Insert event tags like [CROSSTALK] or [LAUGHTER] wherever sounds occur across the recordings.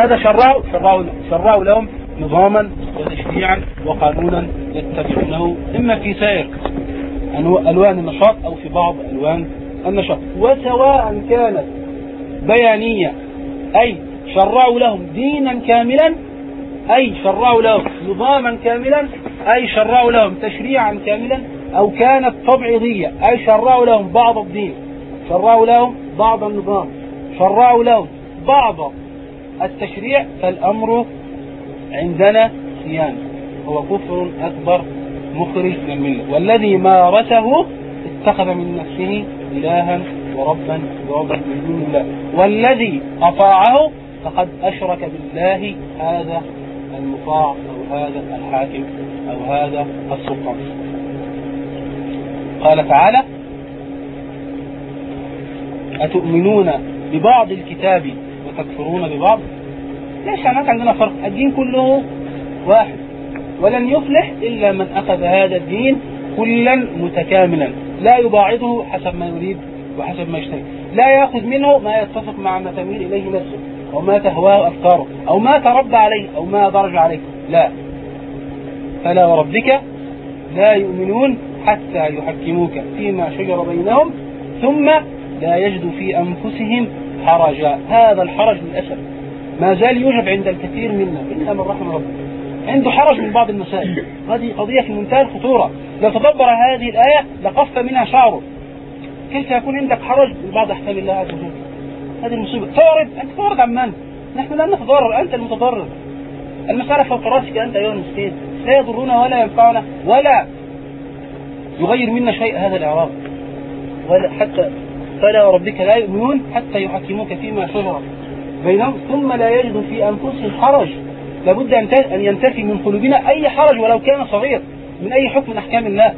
ماذا شرعوا شرعوا, شرعوا لهم نظاما وتشريعا وقانونا يتبعونه إما في سائر ألوان النشاط أو في بعض ألوان النشاط. وسواء كانت بيانية أي شرعوا لهم دينا كاملا أي شرعوا لهم نظاما كاملا أي شرعوا لهم تشريعا كاملا أو كانت تبعيضية أي شرعوا لهم بعض الدين شرعوا لهم بعض النظام شرعوا لهم بعض التشريع فالأمر عندنا صيام. هو كفر أكبر مخرج من الملة. والذي مارسه اتخذ من نفسه إلها وربا وربا من دون الله. والذي أطاعه فقد أشرك بالله هذا المطاع أو هذا الحاكم أو هذا السلطان. قال تعالى أتؤمنون ببعض الكتاب وتكفرون ببعض؟ ليش هناك عندنا فرق؟ الدين كله واحد. ولن يفلح إلا من أخذ هذا الدين كلا متكاملا. لا يباعده حسب ما يريد وحسب ما يشتهي لا يأخذ منه ما يتفق مع ما تميل إليه نفسه أو ما تهواه أفكاره أو ما تربى عليه أو ما درج عليه. لا. فلا وربك لا يؤمنون حتى يحكموك فيما شجر بينهم ثم لا يجدوا في أنفسهم حرجا هذا الحرج للأسف ما زال يوجد عند الكثير منا إلا من رحم ربك عنده حرج من بعض المسائل. هذه قضية في منتهى الخطورة. لو تدبر هذه الآية لقفت منها شعره. كيف يكون عندك حرج؟ من بعض أحكام الله عز وجل هذه المصيبة تعرض أنت تعرض عن من؟ نحن لا نتضرر أنت المتضرر. المسألة فوق رأسك أنت أيها المسكين. لا يضرنا ولا ينفعنا ولا يغير منا شيء هذا الإعراب. ولا حتى فلا وربك لا يؤمنون حتى يحكموك فيما شجر بينهم ثم لا يجد في أنفسهم حرج. لابد أن ينتفي من قلوبنا أي حرج ولو كان صغير من أي حكم من أحكام الله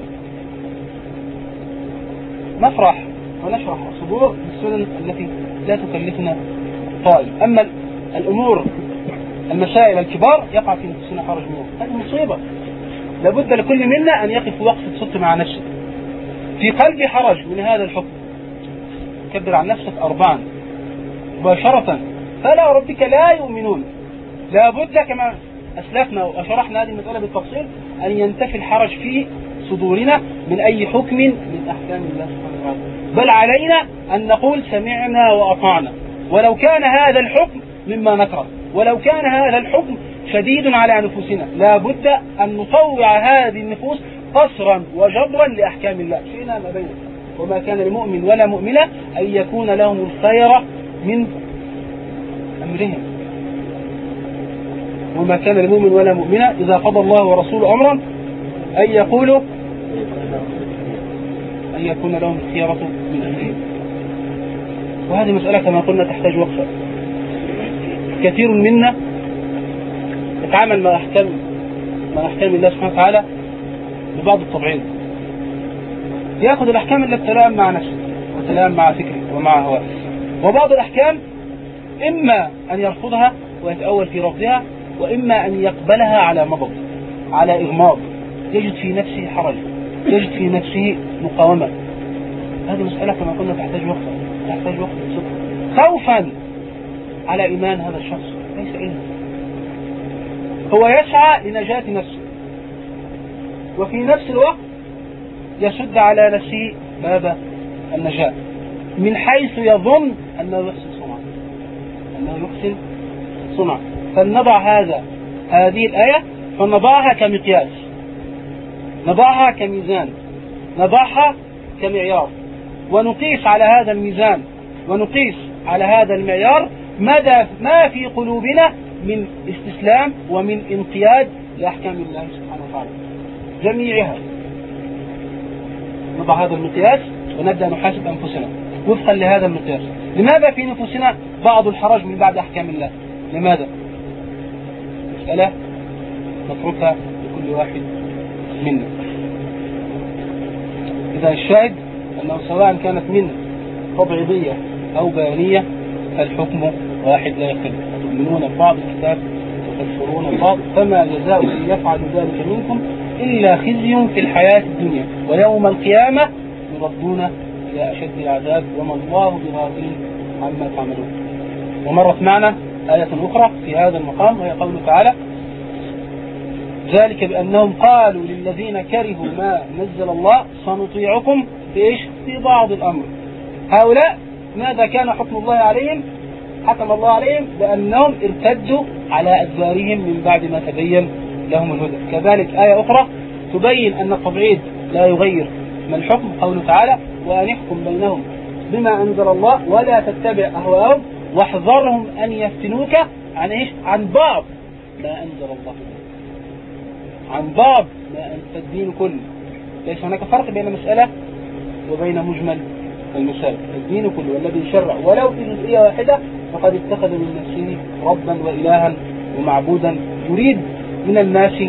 نفرح ونشرح صدور السنن التي لا تكلفنا طائل. أما الأمور المسائل الكبار يقع في نفسنا حرج منه هذه مصيبة. لابد لكل منا أن يقف وقفة صدق مع نفسه. في قلبي حرج من هذا الحكم. كبر عن نفسك أربعا مباشرة. فلا وربك لا يؤمنون. لابد كما أسلفنا وشرحنا هذه المسألة بالتفصيل أن ينتفي الحرج في صدورنا من أي حكم من أحكام الله سبحانه وتعالى. بل علينا أن نقول سمعنا وأطعنا. ولو كان هذا الحكم مما نكره. ولو كان هذا الحكم شديد على نفوسنا لا بد أن نطوع هذه النفوس قصرا وجبرا لأحكام الله. شئنا ما بيننا. وما كان لمؤمن ولا مؤمنة أن يكون لهم الخير من أمرهم. وما كان لمؤمن ولا مؤمنة إذا قضى الله ورسوله أمرا أن يقولوا أن يكون لهم الخيرة من أمرهم. وهذه مسألة كما قلنا تحتاج وقفة كثير منا يتعامل مع أحكام مع أحكام الله سبحانه وتعالى ببعض الطبعين. يأخذ الأحكام التي تلائم مع نفسه وتلائم مع فكره ومع هواه. وبعض الأحكام إما أن يرفضها ويتأول في رفضها وإما أن يقبلها على مضض على إغماض. يجد في نفسه حرج يجد في نفسه مقاومة. هذه مسألة كما قلنا تحتاج وقت تحتاج وقت صدق خوفا على إيمان هذا الشخص ليس إلا. هو يسعى لنجاة نفسه. وفي نفس الوقت يسد على نفسه باب النجاة. من حيث يظن أنه يحسن صنعا أنه يحسن صنعا فلنضع هذا هذه الآية فنضعها كمقياس. نضعها كميزان. نضعها كمعيار. ونقيس على هذا الميزان. ونقيس على هذا المعيار مدى ما في قلوبنا من استسلام ومن انقياد لأحكام الله سبحانه وتعالى. جميعها. نضع هذا المقياس ونبدأ نحاسب أنفسنا. وفقا لهذا المقياس. لماذا في نفوسنا بعض الحرج من بعد أحكام الله؟ لماذا؟ مسألة نتركها لكل واحد منا. إذا الشاهد أنه سواء كانت من تبعيضية أو بيانية فالحكم واحد لا يختلف تؤمنون ببعض الكتاب وتكفرون ببعض فما جزاء يفعل ذلك منكم إلا خزي في الحياة الدنيا. ويوم القيامة يردون إلى أشد العذاب وما الله بغافل عما تعملون. ومرت معنا آية أخرى في هذا المقام وهي قوله تعالى ذلك بأنهم قالوا للذين كرهوا ما نزل الله سنطيعكم في إيش في بعض الأمر. هؤلاء ماذا كان حكم الله عليهم؟ حكم الله عليهم بأنهم ارتدوا على أدبارهم من بعد ما تبين لهم الهدى. كذلك آية أخرى تبين أن التبعيد لا يغير من الحكم قوله تعالى وأن يحكم بينهم بما أنزل الله ولا تتبع أهواءهم واحذرهم أن يفتنوك عن إيش؟ عن بعض ما أنزل الله. عن بعض ما أنزل الدين كله. ليس هناك فرق بين مسألة وبين مجمل المسائل الدين كله والذي شرع. ولو في جزئية واحدة فقد اتخذ من نفسه ربا وإلها ومعبودا يريد من الناس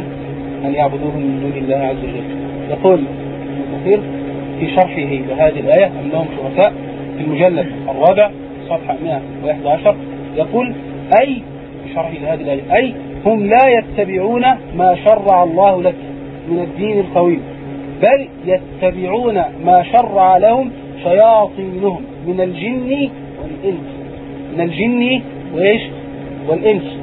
أن يعبدوه من دون الله عز وجل. يقول ابن في شرحه لهذه الآية أنهم شركاء في المجلد الرابع صفحة 111 يقول أي في شرحه لهذه الآية أي هم لا يتبعون ما شرع الله لك من الدين القويم بل يتبعون ما شرع لهم شياطينهم من الجن والإنس. من الجن وإيش؟ والإنس.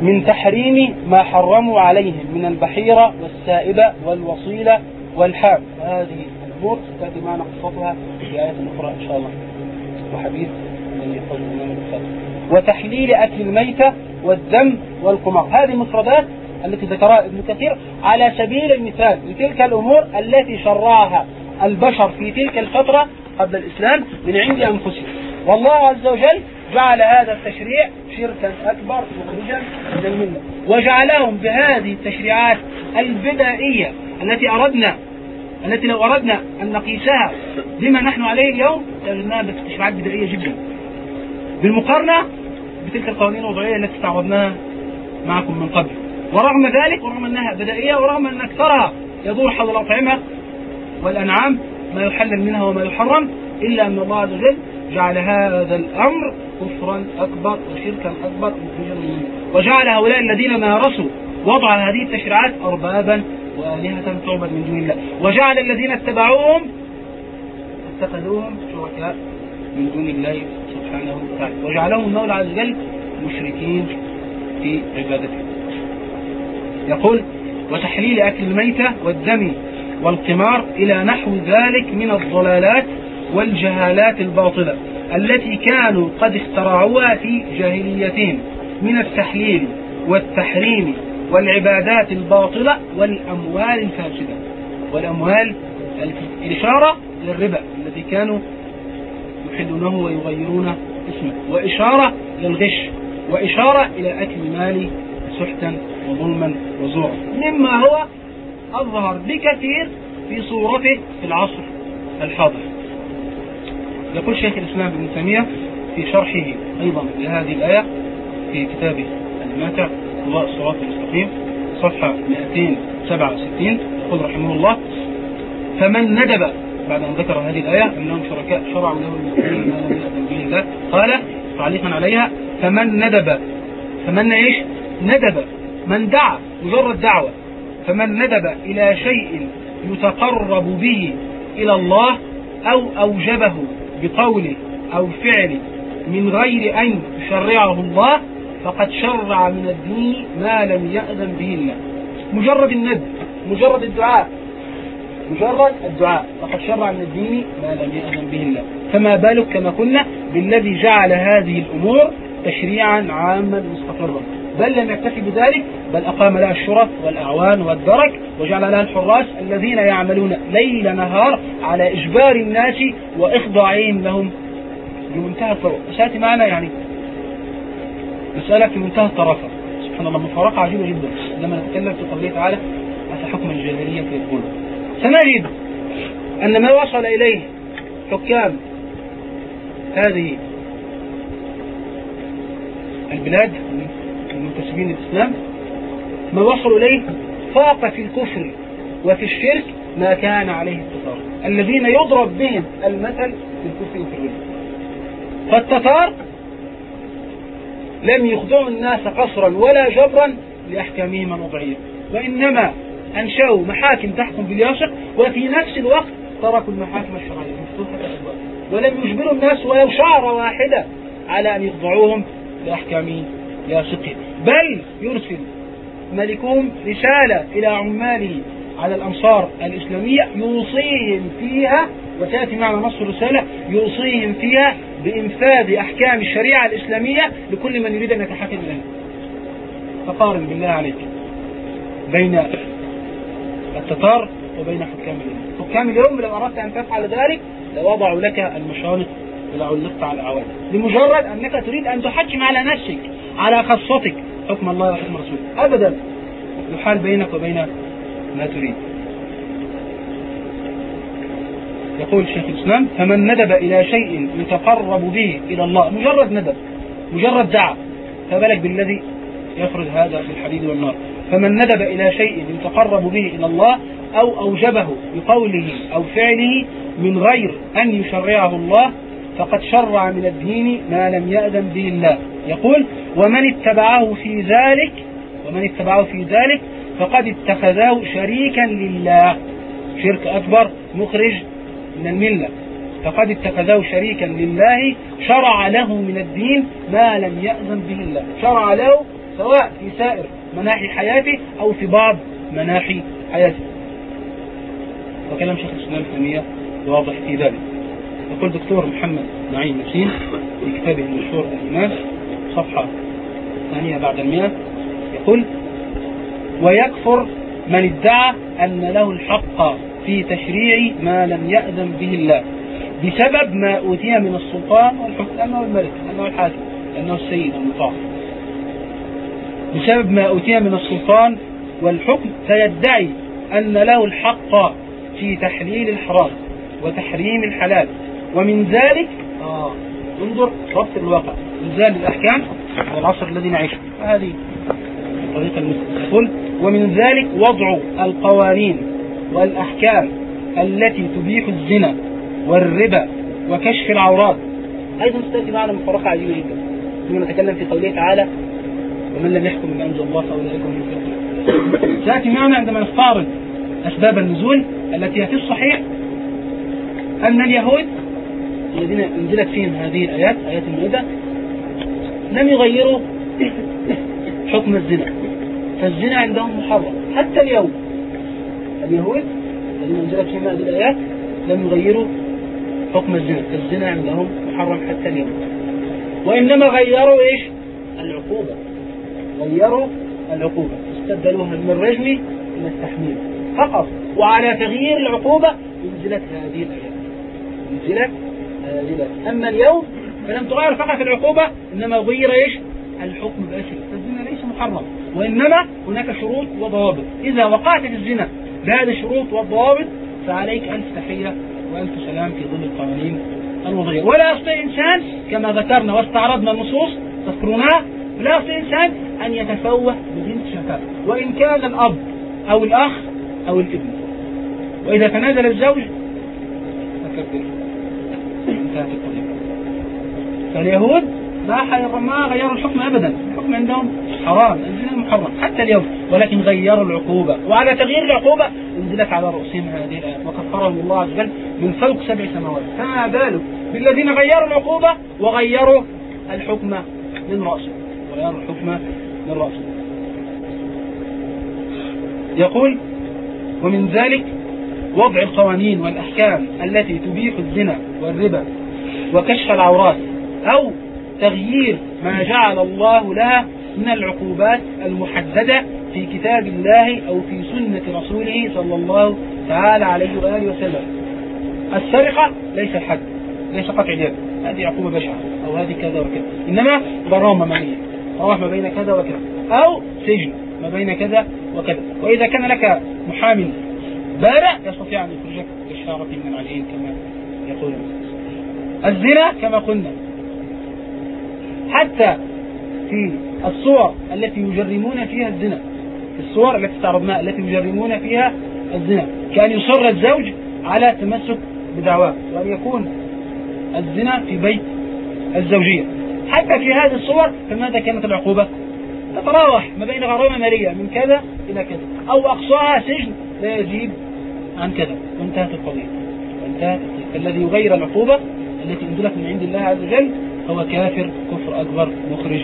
من تحريم ما حرموا عليهم من البحيرة والسائبة والوصيلة والحام. هذه الأمور تأتي معنا قصتها في آية أخرى إن شاء الله. وحديث وتحليل أكل الميتة والدم والقمار. هذه مفردات التي ذكرها ابن كثير على سبيل المثال لتلك الأمور التي شرعها البشر في تلك الفترة قبل الإسلام من عند أنفسهم. والله عز وجل جعل هذا التشريع شركا أكبر مخرجا من الملة. وجعلهم بهذه التشريعات البدائية التي أردنا التي لو أردنا أن نقيسها بما نحن عليه اليوم لوجدناها تشريعات بدائية جدا. بالمقارنة بتلك القوانين الوضعية التي تعودناها معكم من قبل. ورغم ذلك ورغم أنها بدائية ورغم أن أكثرها يدور حول الأطعمة والأنعام ما يحلل منها وما يحرم إلا أن الله عز وجل جعل هذا الأمر كفرا أكبر وشركا أكبر وجعل هؤلاء الذين مارسوا وضع هذه التشريعات أربابا وآلهة تعبد من دون الله. وجعل الذين اتبعوهم اتخذوهم شركاء من دون الله سبحانه وتعالى. وجعلهم المولى عز وجل مشركين في عبادته. يقول وتحليل أكل الميتة والدم والقمار إلى نحو ذلك من الضلالات والجهالات الباطلة التي كانوا قد اخترعوها في جاهليتهم من التحليل والتحريم والعبادات الباطلة والأموال الفاسدة. والأموال الإشارة للربا الذي كانوا يحلونه ويغيرون اسمه وإشارة للغش وإشارة إلى أكل المال سحتا وظلما وزورا. مما هو أظهر بكثير في صورته في العصر الحاضر. يقول شيخ الإسلام ابن تيمية في شرحه أيضا لهذه الآية في كتابه الماتع قضاء الصراط المستقيم صفحة 267 يقول رحمه الله فمن ندب بعد أن ذكر هذه الآية أنهم شركاء شرعوا له المسلمين الله قال تعليقا عليها فمن ندب فمن إيش؟ ندب من دعا مجرد دعوة فمن ندب إلى شيء يتقرب به إلى الله أو أوجبه بقوله أو فعله من غير أن يشرعه الله فقد شرع من الدين ما لم يأذن به الله. مجرد الند مجرد الدعاء مجرد الدعاء فقد شرع من الدين ما لم يأذن به الله. فما بالك كما قلنا بالذي جعل هذه الأمور تشريعا عاما مستقرا. بل لم يكتفي بذلك بل أقام لها الشرف والأعوان والدرك وجعل لها الحراس الذين يعملون ليل نهار على إجبار الناس وإخضاعهم لهم. بمنتهى الطرق سيأتي معنا يعني. مسألة في منتهى الطرافة سبحان الله مفارقة عجيبة جدا. لما نتكلم في قوله تعالى أتى حكم الجاهلية في القلوب سنجد أن ما وصل إليه حكام هذه البلاد المنتسبين للإسلام ما وصلوا إليه فاق في الكفر وفي الشرك ما كان عليه التتار الذين يضرب بهم المثل في الكفر وفي الرزق فالتتار لم يخضعوا الناس قصرا ولا جبرا لأحكامهم الوضعية وإنما أنشأوا محاكم تحكم بالياسر وفي نفس الوقت تركوا المحاكم الشرعية. مفتوحة ولم يجبروا الناس ولو شعرة واحدة على أن يخضعوهم بأحكامه ياسقه بل يرسل ملكهم رسالة إلى عماله على الأمصار الإسلامية يوصيهم فيها وتأتي معنا نص الرسالة يوصيهم فيها بإنفاذ أحكام الشريعة الإسلامية لكل من يريد أن يتحكم إليها فقارن بالله عليك بين التتار وبين حكام اليوم. حكام اليوم لو أردت أن تفعل ذلك لوضعوا لك المشارط ولعلقت على العوالم لمجرد أنك تريد أن تحكم على نفسك على خاصتك. حكم الله وحكم رسوله. أبدا. يحال بينك وبين ما تريد. يقول شيخ الإسلام فمن ندب إلى شيء يتقرب به إلى الله. مجرد ندب. مجرد دعا. فبلك بالذي يفرض هذا في الحديد والنار. فمن ندب إلى شيء يتقرب به إلى الله أو أوجبه بقوله أو فعله من غير أن يشرعه الله فقد شرع من الدين ما لم يأذن به الله. يقول ومن اتبعه في ذلك ومن اتبعه في ذلك فقد اتخذه شريكا لله. شرك أكبر مخرج من الملة. فقد اتخذه شريكا لله شرع له من الدين ما لم يأذن به الله. شرع له سواء في سائر مناحي حياته أو في بعض مناحي حياته. وكلام شيخ الإسلام تيمية واضح في ذلك. يقول دكتور محمد نعيم ياسين في كتابه المشهور الإيمان صفحة ثانية بعد المئة يقول ويكفر من ادعى أن له الحق في تشريع ما لم يأذن به الله بسبب ما أوتي من السلطان والحكم لأنه الملك لأنه الحاكم لأنه السيد المطاع بسبب ما أوتي من السلطان والحكم فيدعي أن له الحق في تحليل الحرام وتحريم الحلال ومن ذلك آه انظر ربط الواقع. إنزال الأحكام والعصر الذي نعيشه. هذه طريقة المسلم يقول ومن ذلك وضع القوانين والأحكام التي تبيح الزنا والربا وكشف العورات. أيضا ستأتي معنا مفرقة عجيبة جدا. ثم نتكلم في قوله تعالى ومن لم يحكم بما أنزل الله فأولئك هم الكافرون سيأتي معنا عندما نستعرض أسباب النزول التي في الصحيح. أن اليهود الذين أنزلت فيهم هذه الآيات آيات المائدة لم يغيروا حكم الزنا. فالزنا عندهم محرم. حتى اليوم اليهود الذين أنزلت فيهم هذه الآيات لم يغيروا حكم الزنا. فالزنا عندهم محرم حتى اليوم. وإنما غيروا إيش؟ العقوبة. غيروا العقوبة. استبدلوها من الرجم إلى التحميل. فقط. وعلى تغيير العقوبة أنزلت هذه الآيات. أنزلت أما اليوم فلم تغير فقط العقوبة إنما غير إيش؟ الحكم بأسر. فالزنا ليس محرم وإنما هناك شروط وضوابط. إذا وقعت في الزنا بهذه الشروط والضوابط فعليك ألف تحية وألف سلام في ظل القوانين الوضعية. ولا يستطيع إنسان كما ذكرنا واستعرضنا النصوص تذكرونها لا يستطيع إنسان أن يتفوه ببنت شفاء وإن كان الأب أو الأخ أو الابن. وإذا تنازل الزوج فكبر. القضية فاليهود ما ما غيروا الحكم أبدا. الحكم عندهم حرام الزنا محرم حتى اليوم. ولكن غيروا العقوبة. وعلى تغيير العقوبة أنزلت على رؤوسهم هذه الآيات وكفرهم الله عز وجل من فوق سبع سماوات. فما بالك بالذين غيروا العقوبة وغيروا الحكم من رأسه وغيروا الحكم من رأسه يقول ومن ذلك وضع القوانين والأحكام التي تبيح الزنا والربا وكشف العورات أو تغيير ما جعل الله لها من العقوبات المحددة في كتاب الله أو في سنة رسوله صلى الله تعالى عليه وآله وسلم. السرقة ليس الحد ليس قطع اليد هذه عقوبة بشعة أو هذه كذا وكذا إنما غرامة مالية روح ما بين كذا وكذا أو سجن ما بين كذا وكذا. وإذا كان لك محامي بارع يستطيع أن يخرجك بشارة من العليين كما يقول الزنا كما قلنا. حتى في الصور التي يجرمون فيها الزنا الصور التي استعرضناها التي يجرمون فيها الزنا كأن يصر الزوج على تمسك بدعواه وأن يكون الزنا في بيت الزوجية. حتى في هذه الصور فماذا كانت العقوبة؟ تتراوح ما بين غرامة مالية من كذا إلى كذا أو أقصاها سجن لا يزيد عن كذا. وانتهت القضية. وانتهت القضية. الذي يغير العقوبة التي أنزلت من عند الله عز وجل هو كافر كفر أكبر مخرج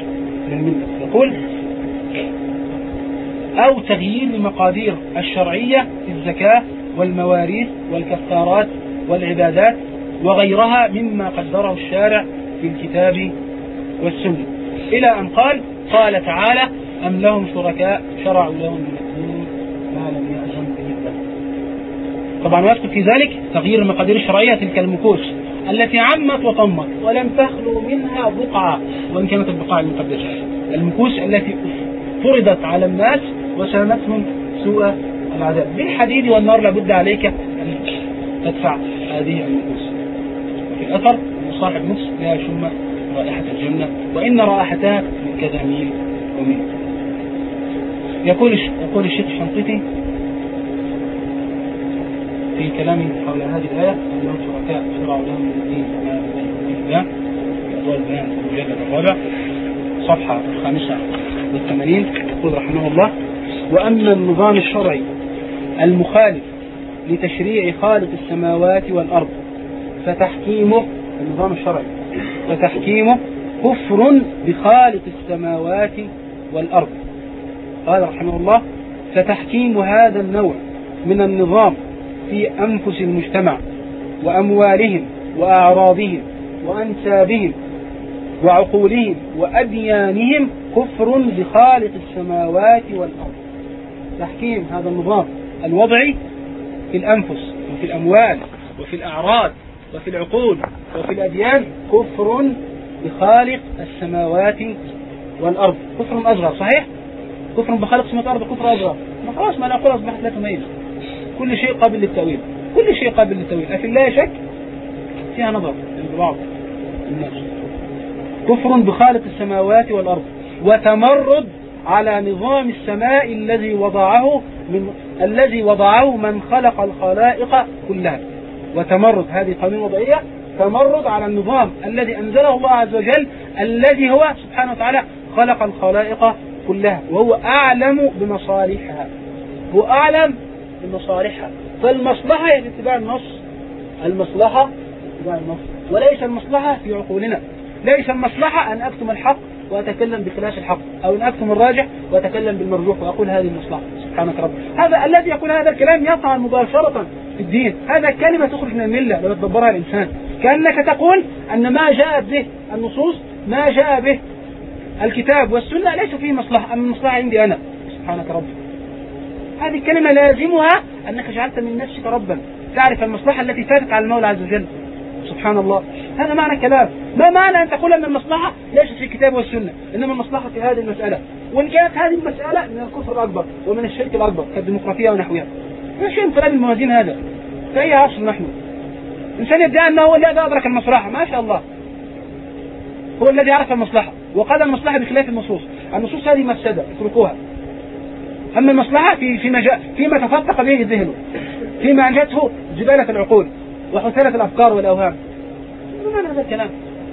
من الملة. يقول أو تغيير المقادير الشرعية في الزكاة والمواريث والكفارات والعبادات وغيرها مما قدره الشارع في الكتاب والسنة. إلى أن قال قال تعالى أم لهم شركاء؟ شرعوا لهم من الدين ما لم يأذن به طبعا ويدخل في ذلك تغيير المقادير الشرعية تلك المكوس. التي عمت وطمت ولم تخلو منها بقعة. وإن كانت البقاع المقدسة المكوس التي فرضت على الناس وسامتهم سوء العذاب. بالحديد والنار لابد عليك أن تدفع هذه المكوس. في الأثر صاحب نفس لا يشم رائحة الجنة. وإن رائحتها من كذا ميل وميل. يقول يقول الشيخ الشنقيطي في كلامه حول هذه الآية أنهم شركاء شرعوا لهم من الدين ما بين الله البيان في المجلد الرابع صفحة الخامسة والثمانين يقول رحمه الله وأما النظام الشرعي المخالف لتشريع خالق السماوات والأرض فتحكيمه النظام الشرعي فتحكيمه كفر بخالق السماوات والأرض. قال رحمه الله فتحكيم هذا النوع من النظام في أنفس المجتمع وأموالهم وأعراضهم وأنسابهم وعقولهم وأديانهم كفر بخالق السماوات والأرض. تحكيم هذا النظام الوضعي في الأنفس وفي الأموال وفي الأعراض وفي العقول وفي الأديان كفر بخالق السماوات والأرض. كفر أصغر صحيح؟ كفر بخالق السماوات والأرض كفر أصغر ما خلاص ما العقول أصبحت لا تميز كل شيء قابل للتأويل. كل شيء قابل للتأويل أفي الله شك فيها نظر عند بعض الناس كفر بخالق السماوات والأرض وتمرد على نظام السماء الذي وضعه من الذي وضعه من خلق الخلائق كلها. وتمرد هذه قانون وضعية تمرد على النظام الذي أنزله الله عز وجل الذي هو سبحانه وتعالى خلق الخلائق كلها وهو أعلم بمصالحها هو أعلم بمصالحها فالمصلحة هي اتباع النص. المصلحة اتباع النص. وليس المصلحة في عقولنا. ليس المصلحة أن أكتم الحق وأتكلم بخلاف الحق أو أن أكتم الراجح وأتكلم بالمرجوح وأقول هذه المصلحة. سبحانك رب. هذا الذي يقول هذا الكلام يقع مباشرة في الدين. هذا كلمة تخرج من الملة. لو يتدبرها الإنسان. كأنك تقول أن ما جاءت به النصوص ما جاء به الكتاب والسنة ليس فيه مصلحة. أما المصلحة عندي أنا. سبحانك رب. هذه الكلمة لازمها أنك جعلت من نفسك ربا. تعرف المصلحة التي فاتت على المولى عز وجل. سبحان الله. هذا معنى الكلام ما معنى أن تقول أن المصلحة ليست في الكتاب والسنة؟ إنما المصلحة في هذه المسألة. وإن كانت هذه المسألة من الكفر الأكبر ومن الشرك الأكبر كالديمقراطية ونحوها. ما شيء انقلاب الموازين هذا. في أي عصر نحن؟ إنسان يدعي أنه هو الذي أدرك المصلحة. ما شاء الله. هو الذي عرف المصلحة. وقال المصلحة بخلاف النصوص. النصوص هذه مفسدة. اتركوها. أما المصلحة في فيما جاء فيما تفتق به ذهنه فيما أنجته جبالة العقول وحثالة الأفكار والأوهام. ما معنى هذا الكلام؟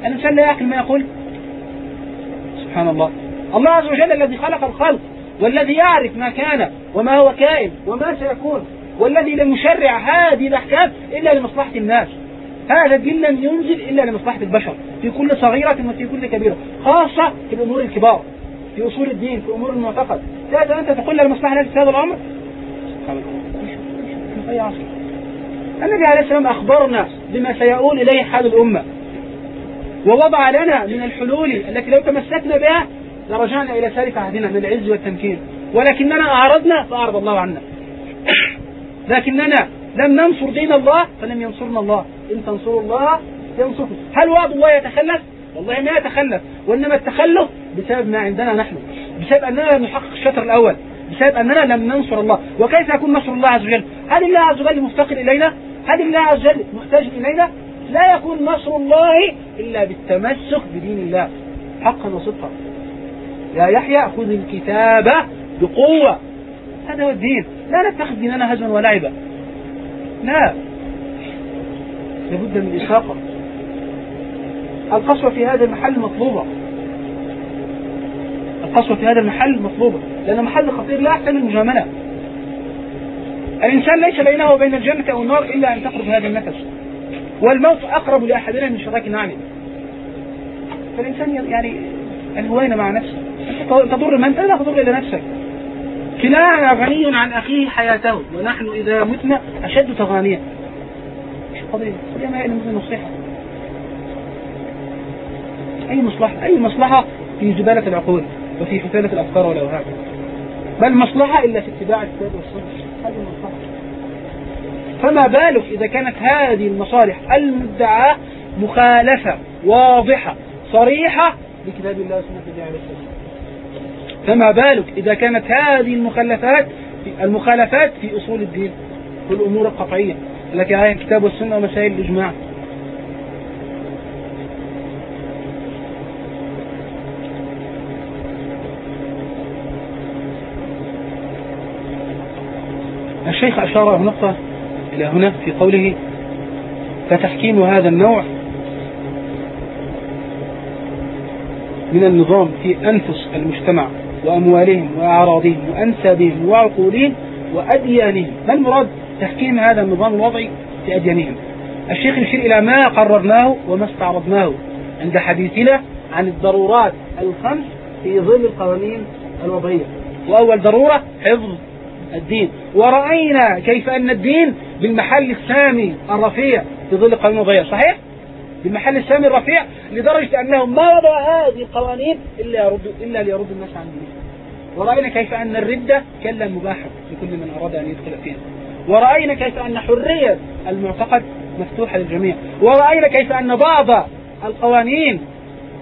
الإنسان لا يعقل ما يقول؟ سبحان الله. الله عز وجل الذي خلق الخلق والذي يعرف ما كان وما هو كائن وما سيكون والذي لم يشرع هذه الأحكام إلا لمصلحة الناس. هذا الدين لم ينزل إلا لمصلحة البشر في كل صغيرة وفي كل كبيرة خاصة في الأمور الكبار. في أصول الدين في أمور المعتقد. لا أنت تقول للمصلحة في هذا الأمر؟ أي عصر النبي عليه السلام أخبرنا بما سيؤول إليه حال الأمة. ووضع لنا من الحلول التي لو تمسكنا بها لرجعنا إلى سالف عهدنا من العز والتمكين. ولكننا أعرضنا فأعرض الله عنا. [COUGHS] لكننا لم ننصر دين الله فلم ينصرنا الله. إن تنصروا الله ينصركم. هل وعد الله يتخلف؟ والله ما يتخلف وإنما التخلف بسبب ما عندنا نحن بسبب أننا لم نحقق الشطر الأول بسبب أننا لم ننصر الله. وكيف يكون نصر الله عز وجل؟ هل الله عز وجل مفتقر إلينا؟ هل الله عز وجل محتاج إلينا؟ لا يكون نصر الله إلا بالتمسك بدين الله. حقا وصدقا. يا يحيى خذ الكتاب بقوة. هذا هو الدين. لا نتخذ ديننا هزوا ولعبا لا. لابد من إشاقة القسوة في هذا المحل مطلوبة. القسوة في هذا المحل مطلوبة. لأن محل خطير لا يحتمل المجاملة. الإنسان ليس بينه وبين الجنة أو النار إلا أن تخرج هذا النفس. والموت أقرب لأحدنا من شراك نعمه فالإنسان يعني الهوين مع نفسه. تضر من؟ لا تضر إلى نفسك. كلانا غني عن أخيه حياته. ونحن إذا متنا أشد تغانيا. قضية قضية ما هي إلا نصيحة. أي مصلحة أي مصلحة في زبالة العقول وفي حثالة الأفكار والأوهام بل مصلحة إلا في اتباع الكتاب والسنة. هذه المصلحة. فما بالك إذا كانت هذه المصالح المدعاة مخالفة واضحة صريحة لكتاب الله وسنة النبي عليه الصلاة والسلام؟ فما بالك إذا كانت هذه المخلفات المخالفات في أصول الدين؟ في الأمور القطعية لك آية الكتاب والسنة ومسائل الإجماع. الشيخ أشار نقطة إلى هنا في قوله فتحكيم هذا النوع من النظام في أنفس المجتمع وأموالهم وأعراضهم وأنسابهم وعقولهم وأديانهم. ما المراد تحكيم هذا النظام الوضعي في أديانهم؟ الشيخ يشير إلى ما قررناه وما استعرضناه عند حديثنا عن الضرورات الخمس في ظل القوانين الوضعية. وأول ضرورة حفظ الدين. ورأينا كيف أن الدين بالمحل السامي الرفيع. في ظل القوانين الوضعية صحيح؟ بالمحل السامي الرفيع لدرجة أنهم ما وضع هذه القوانين إلا يرد إلا ليرد الناس عن دينهم ورأينا كيف أن الردة كلا مباحة لكل من أراد أن يدخل فيها. ورأينا كيف أن حرية المعتقد مفتوحة للجميع. ورأينا كيف أن بعض القوانين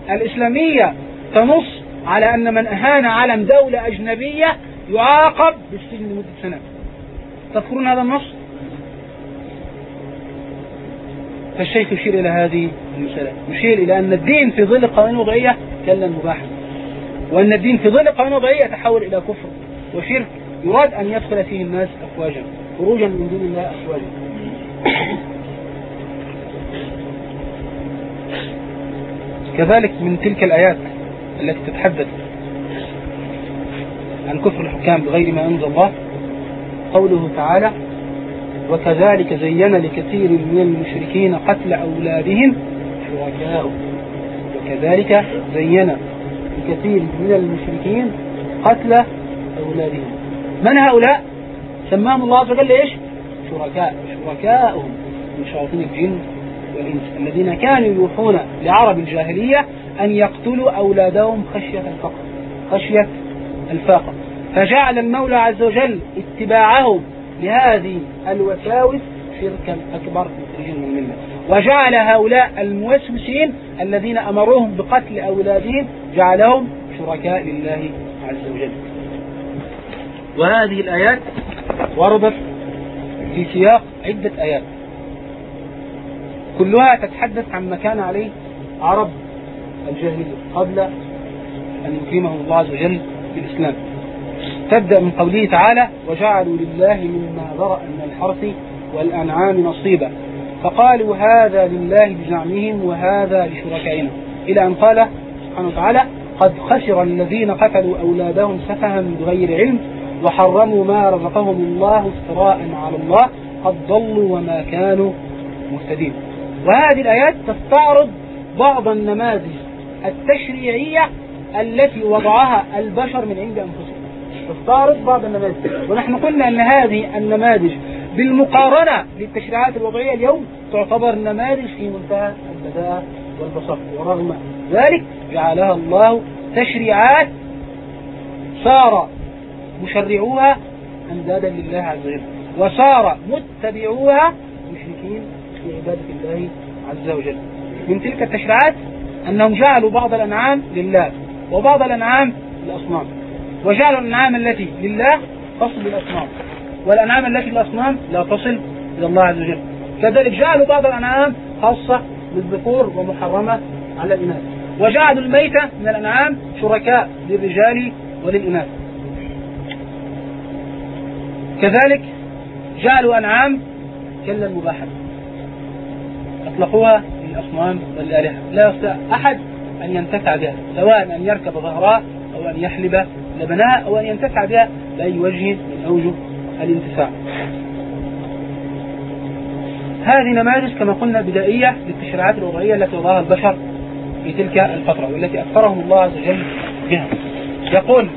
الإسلامية تنص على أن من أهان علم دولة أجنبية يعاقب بالسجن لمدة سنة. تذكرون هذا النص؟ فالشيخ يشير إلى هذه المسألة. يشير إلى أن الدين في ظل القوانين الوضعية كلا مباحا. وأن الدين في ظل القوانين الوضعية يتحول إلى كفر وشرك. يراد أن يدخل فيه الناس أفواجا. خروجا من دين الله أفواجا. كذلك من تلك الآيات التي تتحدث عن كفر الحكام بغير ما أنزل الله. قوله تعالى وكذلك زين لكثير من المشركين قتل أولادهم شركاء. وكذلك زين لكثير من المشركين قتل أولادهم. من هؤلاء؟ سماهم الله عز وجل إيش؟ شركاء. شركاءهم من شياطين الجن والإنس الذين كانوا يوحون لعرب الجاهلية أن يقتلوا أولادهم خشية الفقر خشية الفاقة فجعل المولى عز وجل اتباعهم لهذه الوساوس شركا أكبر مخرجا من الملة وجعل هؤلاء الموسوسين الذين أمروهم بقتل أولادهم جعلهم شركاء لله عز وجل. وهذه الآيات وردت في سياق عدة آيات. كلها تتحدث عن ما كان عليه عرب الجاهلية قبل أن يقيمهم الله عز وجل. في الإسلام. تبدأ من قوله تعالى وجعلوا لله مما ذرأ من الحرث والأنعام نصيبا. فقالوا هذا لله بزعمهم وهذا لشركائنا. إلى أن قال سبحانه وتعالى قد خسر الذين قتلوا أولادهم سفها بغير علم وحرموا ما رزقهم الله افتراء على الله قد ضلوا وما كانوا مهتدين. وهذه الآيات تستعرض بعض النماذج التشريعية التي وضعها البشر من عند أنفسهم. تستعرض بعض النماذج. ونحن قلنا أن هذه النماذج بالمقارنة للتشريعات الوضعية اليوم تعتبر نماذج في منتهى البداءة والبساطة. ورغم ذلك جعلها الله تشريعات صار مشرعوها أندادا لله عز وجل. وصار متبعوها مشركين في عبادة الله عز وجل. من تلك التشريعات أنهم جعلوا بعض الأنعام لله. وبعض الأنعام للأصنام. وجعلوا الأنعام التي لله تصل للأصنام والأنعام التي للأصنام لا تصل إلى الله عز وجل. كذلك جعلوا بعض الأنعام خاصة للذكور ومحرمة على الإناث. وجعلوا الميتة من الأنعام شركاء للرجال وللإناث. كذلك جعلوا أنعام كلا مباحا أطلقوها للأصنام والآلهة. لا يستطيع أحد أن ينتفع بها سواء أن يركب ظهرها أو أن يحلب لبناء أو أن ينتفع بها بأي وجه من أوجه الانتفاع. هذه نماذج كما قلنا بدائية للتشريعات الوضعية التي وضعها البشر في تلك الفترة والتي أكثرهم الله عز وجل بها. يقول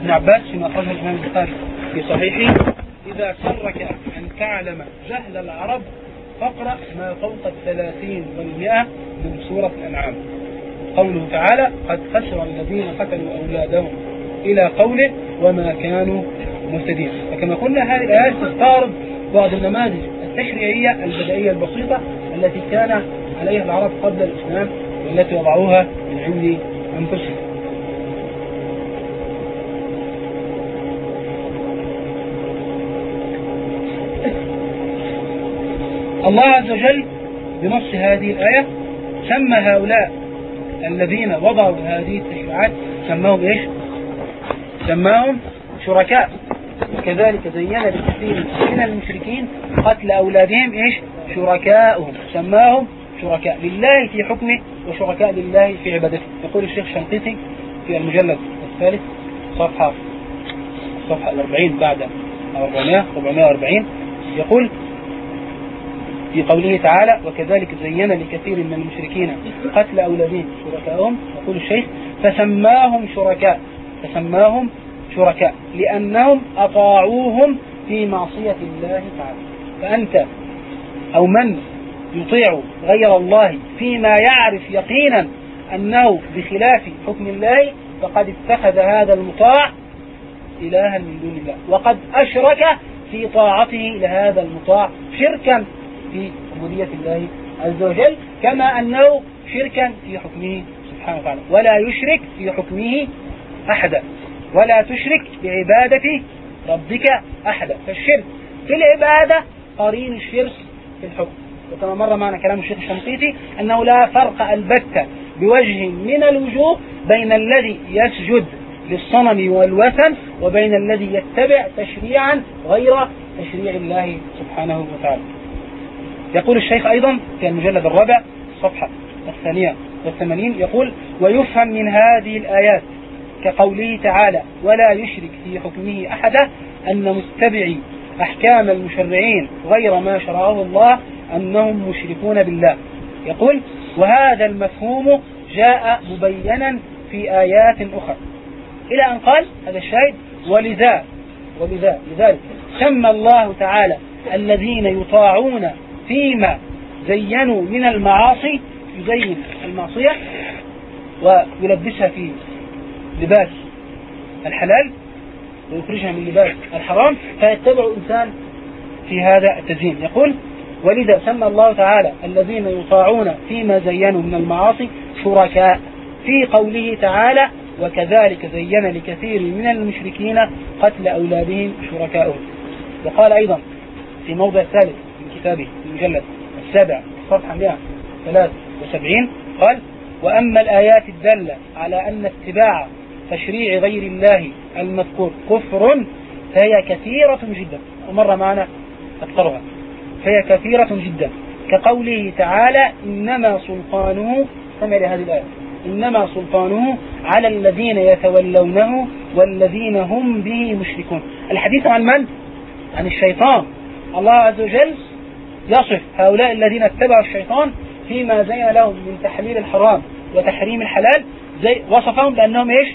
ابن عباس فيما أخرجه الإمام البخاري في صحيحه إذا سرك أن تعلم جهل العرب فاقرأ ما فوق الثلاثين والمئة من سورة الأنعام. قوله تعالى قد خسر الذين قتلوا أولادهم إلى قوله وما كانوا مهتدين. وكما قلنا هذه الآيات تستعرض بعض النماذج التشريعية البدائية البسيطة التي كان عليها العرب قبل الإسلام والتي وضعوها من عند أنفسهم. الله عز وجل بنص هذه الآية سمى هؤلاء الذين وضعوا هذه التشريعات سماهم إيش؟ سماهم شركاء. وكذلك زين لكثير من المشركين قتل أولادهم إيش؟ شركاءهم سماهم شركاء لله في حكمه وشركاء لله في عبادته. يقول الشيخ شنقيطي في المجلد الثالث صفحة صفحة الأربعين بعد 400 440 يقول في قوله تعالى وكذلك زين لكثير من المشركين قتل أولادهم شركائهم يقول الشيخ فسماهم شركاء فسماهم شركاء لأنهم أطاعوهم في معصية الله تعالى. فأنت أو من يطيع غير الله فيما يعرف يقينا أنه بخلاف حكم الله فقد اتخذ هذا المطاع إلها من دون الله وقد أشرك في طاعته لهذا المطاع شركا. في عبودية الله عز وجل كما أنه شركا في حكمه سبحانه وتعالى. ولا يشرك في حكمه أحدا ولا تشرك بعبادة ربك أحدا فالشرك في العبادة قرين الشرك في الحكم. وكما مر معنا كلام الشيخ الشنقيطي أنه لا فرق البتة بوجه من الوجوه بين الذي يسجد للصنم والوثن وبين الذي يتبع تشريعا غير تشريع الله سبحانه وتعالى. يقول الشيخ أيضا في المجلد الرابع الصفحة الثانية والثمانين يقول ويفهم من هذه الآيات كقوله تعالى ولا يشرك في حكمه أحدا أن متبعي أحكام المشرعين غير ما شرعه الله أنهم مشركون بالله. يقول وهذا المفهوم جاء مبينا في آيات أخرى. إلى أن قال هذا الشاهد ولذا؟ ولذا؟ لذلك سمى الله تعالى الذين يطاعون فيما زينوا من المعاصي يزين المعصية ويلبسها في لباس الحلال ويخرجها من لباس الحرام فيتبع الإنسان في هذا التزيين. يقول ولذا سمى الله تعالى الذين يطاعون فيما زينوا من المعاصي شركاء في قوله تعالى وكذلك زين لكثير من المشركين قتل أولادهم شركائهم وقال أيضا في موضع الثالث من كتابه المجلد السابع صفحة 173 قال وأما الآيات الدالة على أن اتباع تشريع غير الله المذكور كفر فهي كثيرة جدا. ومر معنا أكثرها. فهي كثيرة جدا. كقوله تعالى إنما سلطانه سمع لهذه الآية. إنما سلطانه على الذين يتولونه والذين هم به مشركون. الحديث عن من؟ عن الشيطان. الله عز وجل يصف هؤلاء الذين اتبعوا الشيطان فيما زين لهم من تحليل الحرام وتحريم الحلال زي وصفهم بأنهم إيش؟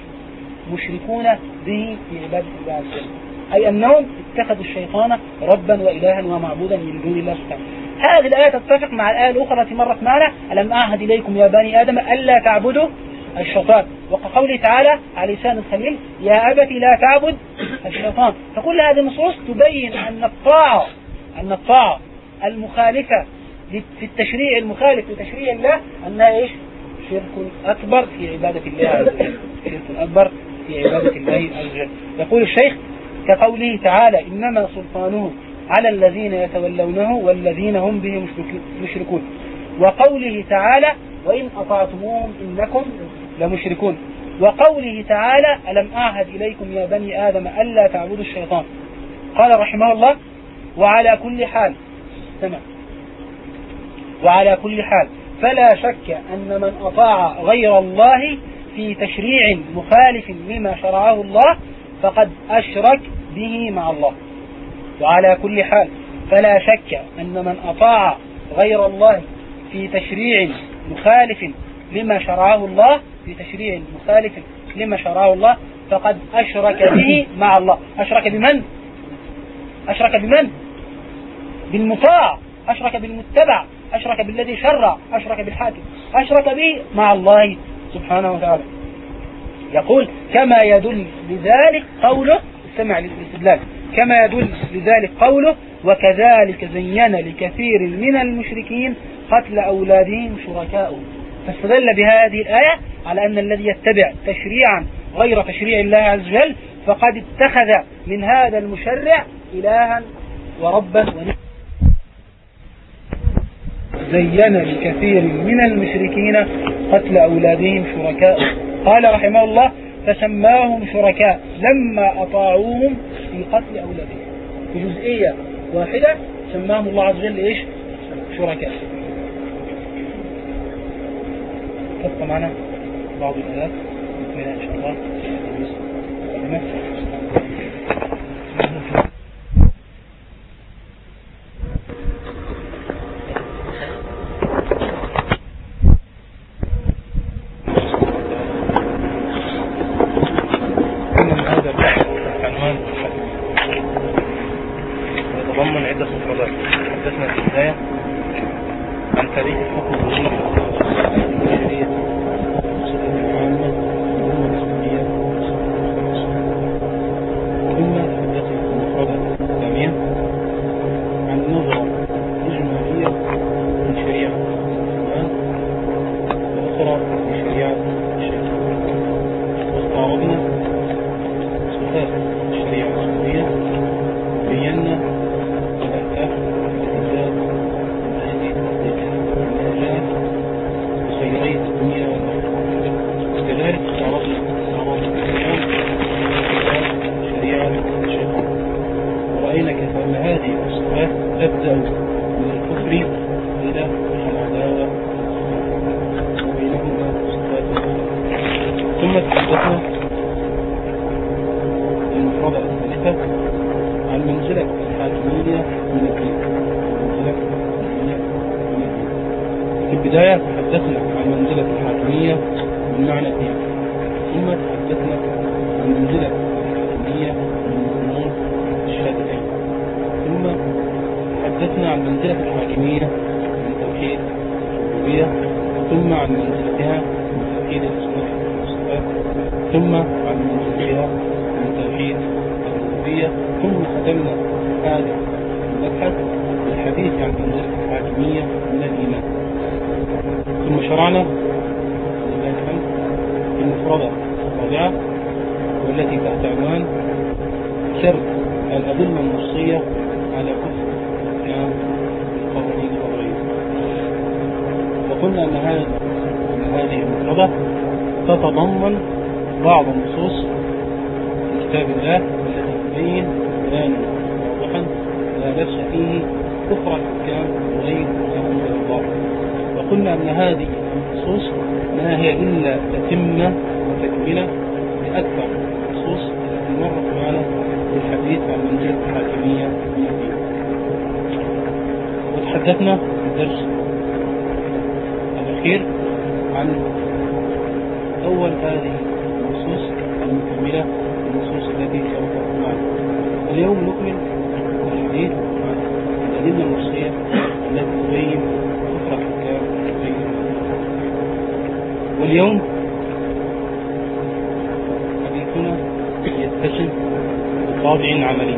مشركون به في عبادة الله. عز وجل أي أنهم اتخذوا الشيطان ربا وإلها ومعبودا من دون الله سبحانه هذه الآية تتفق مع الآية الأخرى التي مرت معنا ألم أعهد إليكم يا بني آدم ألا تعبدوا الشيطان؟ وقوله تعالى على لسان الخليل يا أبت لا تعبد الشيطان. فكل هذه النصوص تبين أن الطاعة أن الطاعة المخالفة في التشريع المخالف لتشريع الله أنها إيش؟ شرك أكبر في عبادة الله عز شرك أكبر في عبادة الله عز وجل. يقول الشيخ كقوله تعالى إنما سلطانه على الذين يتولونه والذين هم به مشركون. وقوله تعالى وإن أطعتموهم إنكم لمشركون. وقوله تعالى ألم أعهد إليكم يا بني آدم ألا تعبدوا الشيطان؟ قال رحمه الله وعلى كل حال سمع وعلى كل حال فلا شك أن من أطاع غير الله في تشريع مخالف لما شرعه الله فقد أشرك به مع الله وعلى كل حال فلا شك أن من أطاع غير الله في تشريع مخالف لما شرعه الله في تشريع مخالف لما شرعه الله فقد أشرك به مع الله أشرك بمن؟ أشرك بمن؟ بالمطاع أشرك بالمتبع أشرك بالذي شرع أشرك بالحاكم أشرك به مع الله سبحانه وتعالى. يقول كما يدل لذلك قوله استمع للاستدلال كما يدل لذلك قوله وكذلك زين لكثير من المشركين قتل أولادهم شركاؤهم فاستدل بهذه الآية على أن الذي يتبع تشريعا غير تشريع الله عز وجل فقد اتخذ من هذا المشرع إلها وربا زين لكثير من المشركين قتل أولادهم شركاء. قال رحمه الله فسماهم شركاء لما أطاعوهم في قتل أولادهم. في جزئية واحدة سماهم الله عز وجل إيش؟ شركاء. تبقى معنا بعض الآيات. نكملها إن شاء الله. تحدثنا عن منزلة الحاكمية من توحيد الربوبية ثم عن منزلتها من توحيد الأسماء والصفات ثم عن منزلتها من توحيد الربوبية. ثم ختمنا هذا المبحث بالحديث عن منزلة الحاكمية من الإيمان. ثم شرعنا الحمد المفردة الرابعة والتي تحت عنوان سر الأدلة النصية على كفر قلنا أن هذه المقربة تتضمن بعض النصوص في كتاب الله التي تبين بيانا واضحا لا نفس فيه كفر الحكام وغير من الله وقلنا أن هذه النصوص ما هي إلا تتمة وتكملة لأكثر النصوص التي مرت معنا في الحديث عن منزلة الحاكمية من الدين وتحدثنا في الدرس الأخير عن أول هذه النصوص المكملة النصوص التي سوف معنا اليوم نكمل الحديث عن الأدلة النصية التي تبين كفر الحكام واليوم حديثنا يتسم بطابع عملي.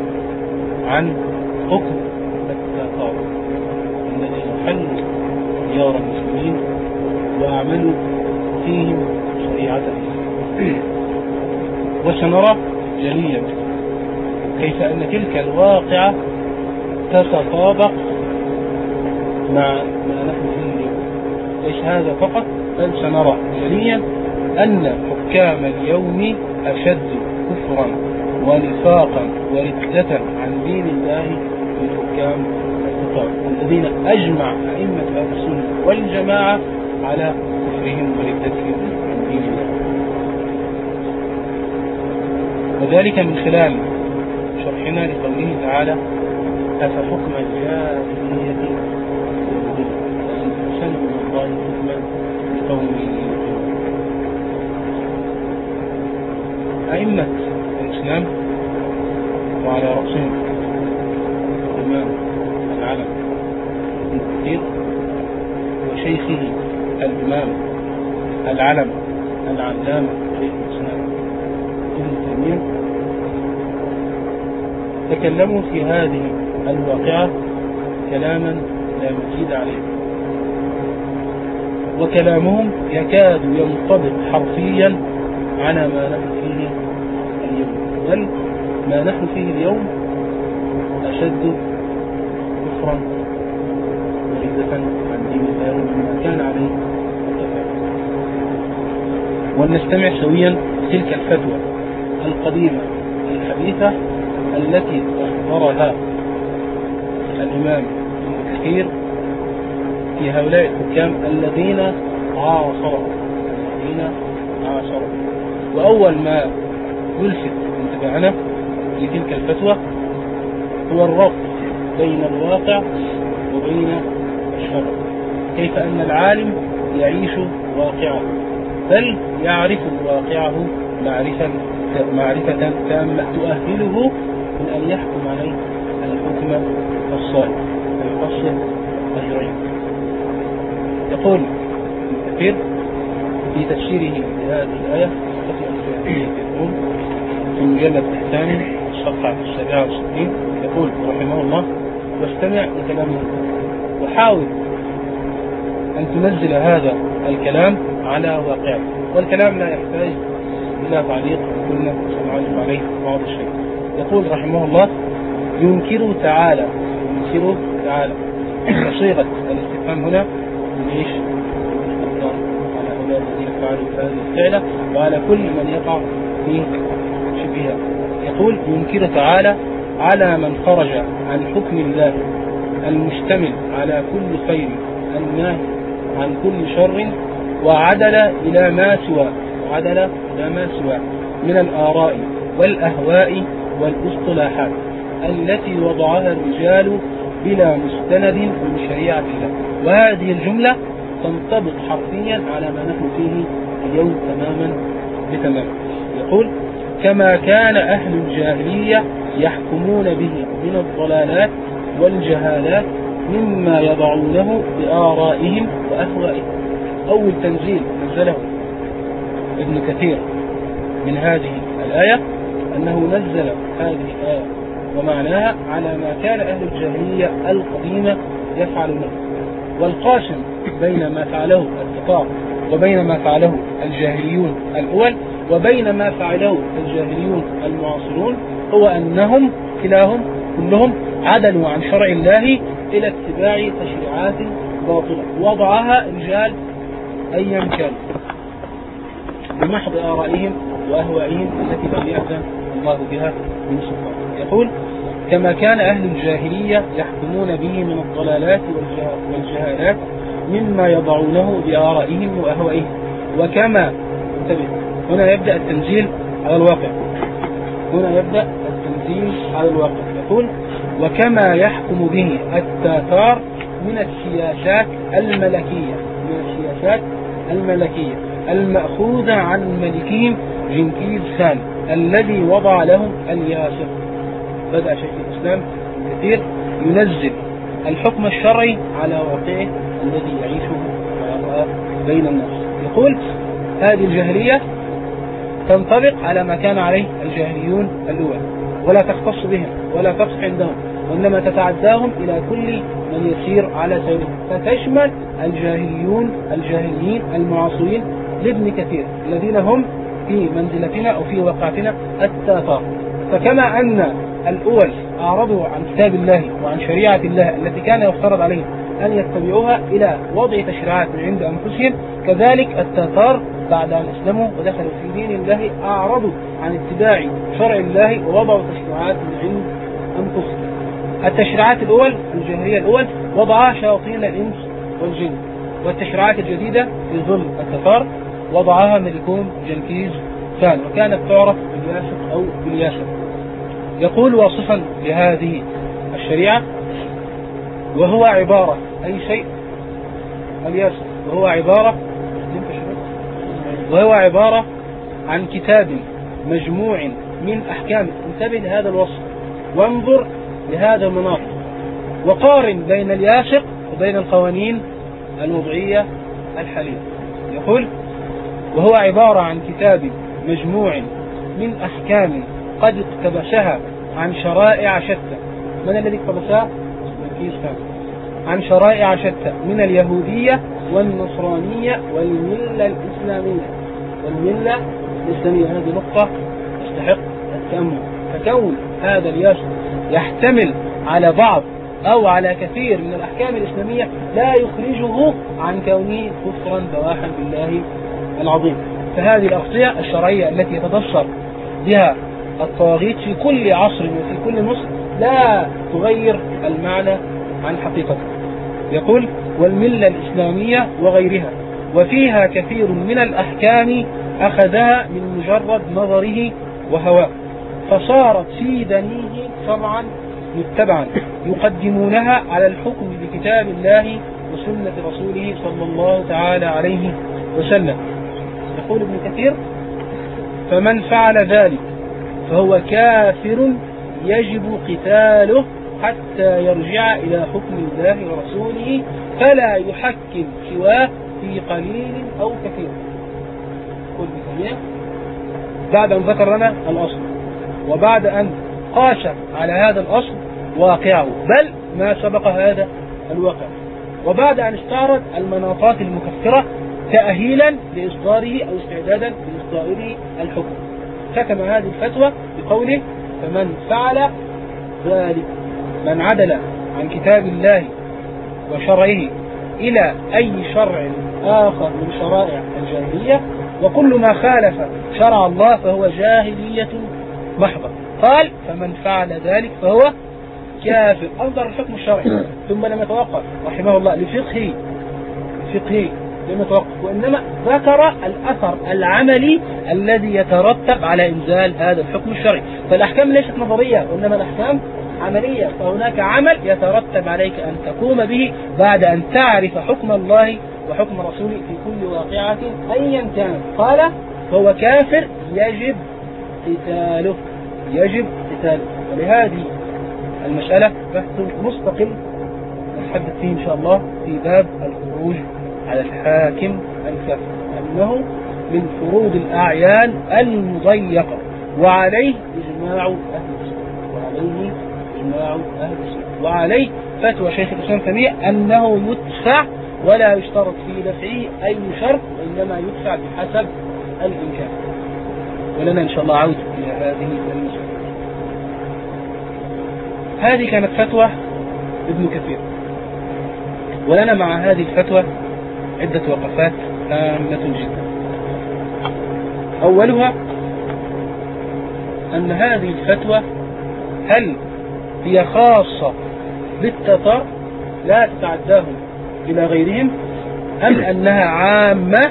عن حكم التتار الذي يحل ديار المسلمين وأعملوا فيهم شريعته وسنرى جليا كيف أن تلك الواقعة تتطابق مع ما نحن فيه اليوم. ليس هذا فقط بل سنرى جليا أن حكام اليوم أشد كفرا. ونفاقا وردة عن دين الله من حكام الكفار الذين أجمع أئمة أهل السنة والجماعة على كفرهم وردتهم عن دين الله. وذلك من خلال شرحنا لقوله تعالى أفحكم الجاهلية؟ أحسن من الله أئمة الإسلام وعلى رأسهم. الإمام العلم ابن كثير وشيخه الإمام. العلم. العلامة شيخ الإسلام. ابن تيمية. تكلموا في هذه الواقعة كلاما لا مزيد عليه. وكلامهم يكاد ينطبق حرفيا على ما نحن فيه بل ما نحن فيه اليوم أشد كفرا وردة عن دين الله مما كان عليه ولنستمع سويا تلك الفتوى القديمة الحديثة التي أخبرها الإمام ابن كثير في هؤلاء الحكام الذين عاصروا الذين عاصروا. وأول ما يلفت انتباهنا لتلك الفتوى هو الربط بين الواقع وبين الشرع كيف أن العالم يعيش واقعه؟ بل يعرف واقعه معرفة معرفة تامة تؤهله من أن يحكم عليه الحكم الصائب القصة الشرعي يقول كثير في تفسيره لهذه الآية في في المجلد الثاني السابعة والستين يقول رحمه الله واستمع لكلامه وحاول أن تنزل هذا الكلام على واقعه. والكلام لا يحتاج إلى تعليق قلنا سنعلق عليه بعض الشيء. يقول رحمه الله ينكر تعالى. ينكر تعالى. صيغة الاستفهام هنا إيش؟ على هؤلاء الذين فعلوا هذه الفعلة وعلى كل من يقع يقول ينكر تعالى على من خرج عن حكم الله المشتمل على كل خير الناهي عن كل شر وعدل إلى ما سوى وعدل إلى ما سوى من الآراء والأهواء والإصطلاحات التي وضعها الرجال بلا مستند من شريعة الله. وهذه الجملة تنطبق حرفيا على ما نحن فيه اليوم تماما بتمام. يقول كما كان أهل الجاهلية يحكمون به من الضلالات والجهالات مما يضعونه بآرائهم وأهوائهم أول تنزيل نزله ابن كثير من هذه الآية أنه نزل هذه الآية ومعناها على ما كان أهل الجاهلية القديمة يفعلونه. والقاسم بين ما فعله الكفار وبين ما فعله الجاهليون الأول وبين ما فعله الجاهليون المعاصرون هو أنهم كلاهم كلهم عدلوا عن شرع الله إلى اتباع تشريعات باطلة. وضعها رجال أيا كان بمحض آرائهم وأهوائهم التي لم يأذن الله بها من سلطان. يقول كما كان أهل الجاهلية يحكمون به من الضلالات والجهالات مما يضعونه بآرائهم وأهوائهم. وكما انتبه. هنا يبدأ التنزيل على الواقع. هنا يبدأ التنزيل على الواقع. يقول وكما يحكم به التاتار من السياسات الملكية. من السياسات الملكية. المأخوذة عن ملكهم جنكيز خان الذي وضع لهم الياسر. بدأ شيخ الإسلام كثير ينزل الحكم الشرعي على واقعه الذي يعيشه بين الناس. يقول هذه الجاهلية تنطبق على ما كان عليه الجاهليون الأول ولا تختص بهم ولا تقص عندهم وإنما تتعداهم إلى كل من يسير على سيرهم فتشمل الجاهليون الجاهليين المعاصرين لابن كثير الذين هم في منزلتنا أو في وقعتنا التاتار فكما أن الأول أعرضوا عن كتاب الله وعن شريعة الله التي كان يفترض عليهم أن يتبعوها إلى وضع تشريعات من عند أنفسهم كذلك التتار بعد أن أسلموا ودخلوا في دين الله أعرضوا عن اتباع شرع الله ووضعوا تشريعات من عند أنفسهم. التشريعات الأول الجاهلية الأول وضعها شياطين الإنس والجن والتشريعات الجديدة في ظل التتار وضعها ملكون جنكيز ثان وكانت تعرف بالياسر أو بالياسر يقول واصفا لهذه الشريعة وهو عبارة أي شيء الياسر وهو عبارة وهو عبارة عن كتاب مجموع من أحكام. انتبه لهذا الوصف. وانظر لهذا المناط وقارن بين الياسق وبين القوانين الوضعية الحالية. يقول وهو عبارة عن كتاب مجموع من أحكام قد اقتبسها عن شرائع شتى. من الذي اقتبسها؟ عن شرائع شتى من اليهودية والنصرانية والملة الإسلامية. والملة الإسلامية هذه نقطة تستحق التأمل. فكون هذا اليسر يحتمل على بعض أو على كثير من الأحكام الإسلامية لا يخرجه عن كونه كفرا بواحا بالله العظيم. فهذه الأغطية الشرعية التي يتبصر بها الطواغيت في كل عصر وفي كل مصر لا تغير المعنى عن حقيقته يقول والملة الإسلامية وغيرها وفيها كثير من الأحكام أخذها من مجرد نظره وهواه فصارت في بنيه شرعا متبعا يقدمونها على الحكم بكتاب الله وسنة رسوله صلى الله تعالى عليه وسلم. يقول ابن كثير فمن فعل ذلك فهو كافر يجب قتاله حتى يرجع إلى حكم الله ورسوله فلا يحكم سواه في قليل أو كثير. كل ثانية بعد أن ذكر لنا الأصل. وبعد أن قاش على هذا الأصل واقعه. بل ما سبق هذا الواقع. وبعد أن استعرض المناطات المكفرة تأهيلا لإصداره أو استعدادا لإصداره الحكم. ختم هذه الفتوى بقوله فمن فعل ذلك من عدل عن كتاب الله وشرعه إلى أي شرع آخر من شرائع الجاهلية وكل ما خالف شرع الله فهو جاهلية محضة. قال فمن فعل ذلك فهو كافر. أنظر الحكم الشرعي. ثم لم يتوقف. رحمه الله. لفقهه لفقهه لم يتوقف. وإنما ذكر الأثر العملي الذي يترتب على إنزال هذا الحكم الشرعي. فالأحكام ليست نظرية وإنما الأحكام عملية فهناك عمل يترتب عليك أن تقوم به بعد أن تعرف حكم الله وحكم رسوله في كل واقعة أيا كان. قال هو كافر يجب قتاله يجب قتاله. ولهذه المسألة بحث مستقل نتحدث فيه إن شاء الله في باب الخروج على الحاكم الكافر أنه من فروض الأعيان المضيقة وعليه إجماع أهل السنة وعليه إجماع أهل السنة. وعليه فتوى شيخ الإسلام تيمية أنه يدفع ولا يشترط في دفعه أي شرط وإنما يدفع بحسب الإمكان ولنا إن شاء الله عودة إلى هذه المسألة. هذه كانت فتوى ابن كثير. ولنا مع هذه الفتوى عدة وقفات هامة جدا. أولها أن هذه الفتوى هل هي خاصة بالتتار لا تتعداهم إلى غيرهم أم أنها عامة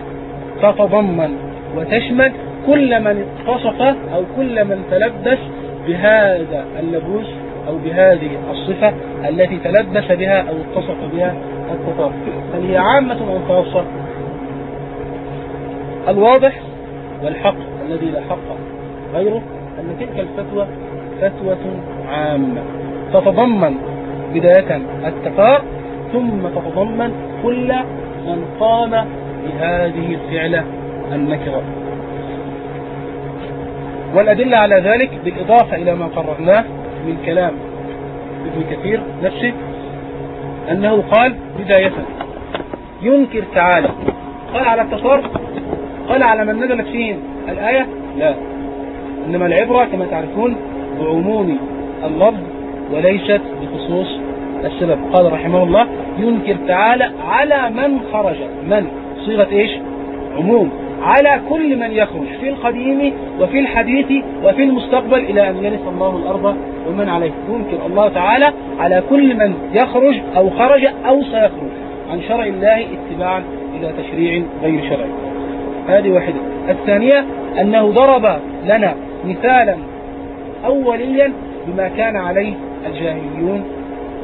تتضمن وتشمل كل من اتصف أو كل من تلبس بهذا اللبوس أو بهذه الصفة التي تلبس بها أو اتصف بها التطار هل هي عامة أم خاصة؟ الواضح والحق الذي لا حق غيره أن تلك الفتوى فتوى عامة تتضمن بداية التكار ثم تتضمن كل من قام بهذه الفعلة النكرة. والأدلة على ذلك بالإضافة إلى ما قررناه من كلام ابن كثير نفسه أنه قال بداية ينكر تعالى. قال على التصرف؟ قال على من نزلت فيهم الآية؟ لا. إنما العبرة كما تعرفون بعموم اللفظ وليست بخصوص السبب. قال رحمه الله ينكر تعالى على من خرج. من؟ صيغة إيش؟ عموم. على كل من يخرج في القديم وفي الحديث وفي المستقبل إلى أن يرث الله الأرض ومن عليه. ينكر الله تعالى على كل من يخرج أو خرج أو سيخرج عن شرع الله اتباعا إلى تشريع غير شرعي. هذه واحدة. الثانية أنه ضرب لنا مثالا أوليا بما كان عليه الجاهليون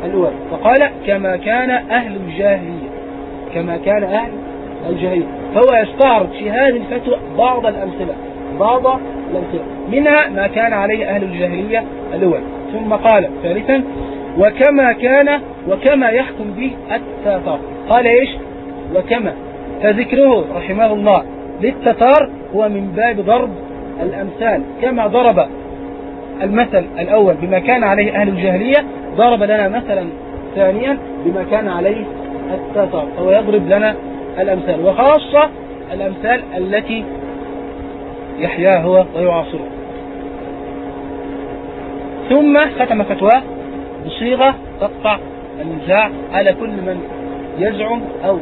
الأول. فقال كما كان أهل الجاهلية كما كان أهل الجاهلية. فهو يستعرض في هذه الفتوى بعض الأمثلة بعض الأمثلة. منها ما كان عليه أهل الجاهلية الأول. ثم قال ثالثا وكما كان وكما يحكم به التتار. قال إيش؟ وكما. فذكره رحمه الله للتتار هو من باب ضرب الأمثال. كما ضرب المثل الأول بما كان عليه أهل الجاهلية ضرب لنا مثلا ثانيا بما كان عليه التتار فهو يضرب لنا الأمثال وخاصة الأمثال التي يحياها هو ويعاصره. ثم ختم فتواه بصيغة تقطع النزاع على كل من يزعم أو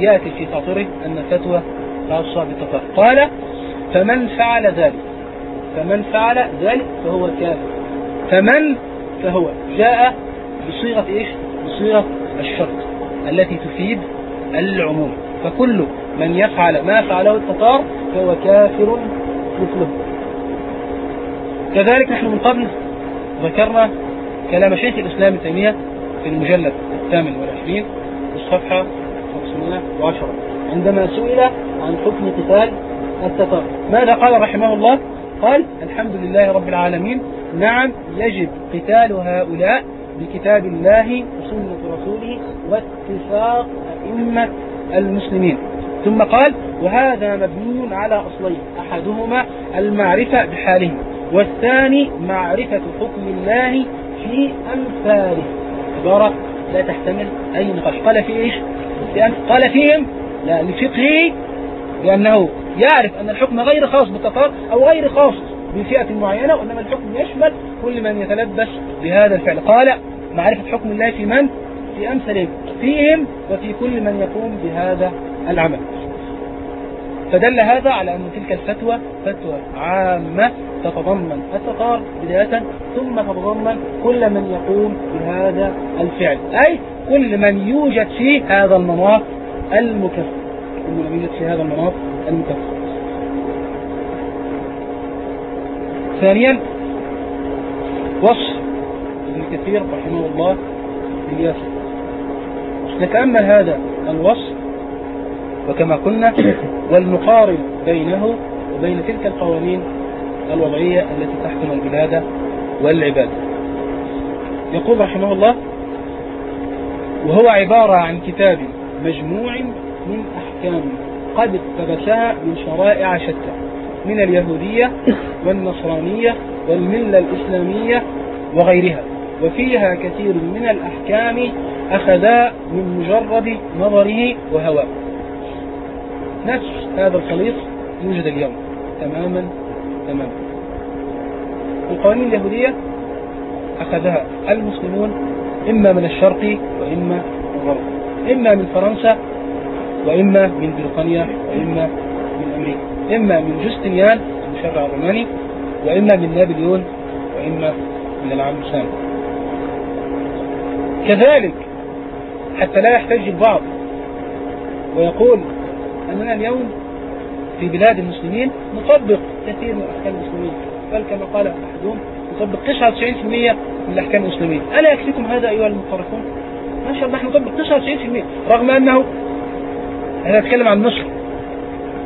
يأتي في خاطره أن الفتوى خاصة بالتطهر قال فمن فعل ذلك فمن فعل ذلك فهو كافر. فمن فهو جاء بصيغة إيش؟ بصيغة الشرط التي تفيد العموم. فكل من يفعل ما فعله التتار فهو كافر مثله. كذلك نحن من قبل ذكرنا كلام شيخ الإسلام تيمية في المجلد الثامن والعشرين الصفحة 510 عندما سئل عن حكم قتال التتار. ماذا قال رحمه الله؟ قال الحمد لله رب العالمين. نعم يجب قتال هؤلاء بكتاب الله وسنة رسوله واتفاق أئمة المسلمين. ثم قال وهذا مبني على أصلين أحدهما المعرفة بحالهم والثاني معرفة حكم الله في أمثاله. عبارة لا تحتمل أي نقاش. قال في إيش؟ قال فيهم لا لفقهه لأنه يعرف أن الحكم غير خاص بالتطار أو غير خاص بفئة معينة وإنما الحكم يشمل كل من يتلبس بهذا الفعل. قال معرفة حكم الله في من؟ في أمثلهم فيهم وفي كل من يقوم بهذا العمل. فدل هذا على أن تلك الفتوى فتوى عامة تتضمن التطار بداية ثم تتضمن كل من يقوم بهذا الفعل. أي كل من يوجد فيه هذا المناط المكفر. كل من يوجد في هذا المناط المكفر ثانيا وصف ابن كثير رحمه الله بالياسر نتأمل هذا الوصف وكما قلنا [COUGHS] والمقارن بينه وبين تلك القوانين الوضعية التي تحكم البلاد والعباد. يقول رحمه الله وهو عبارة عن كتاب مجموع من أحكام قد اقتبسها من شرائع شتى من اليهودية والنصرانية والملة الإسلامية وغيرها. وفيها كثير من الأحكام أخذا من مجرد نظره وهواه. نفس هذا الخليط يوجد اليوم. تماما تماما. القوانين اليهودية أخذها المسلمون إما من الشرق وإما من الغرب. إما من فرنسا وإما من بريطانيا وإما من أمريكا. إما من جوستنيان المشرع الروماني وإما من نابليون وإما من العام الثاني. كذلك حتى لا يحتج البعض ويقول أننا اليوم في بلاد المسلمين نطبق كثير من أحكام المسلمين. بل كما قال أحدهم نطبق 99% من الأحكام المسلمين. ألا يكفيكم هذا أيها المتطرفون؟ ما شاء الله نحن نطبق 99% رغم أنه هذا يتكلم عن مصر.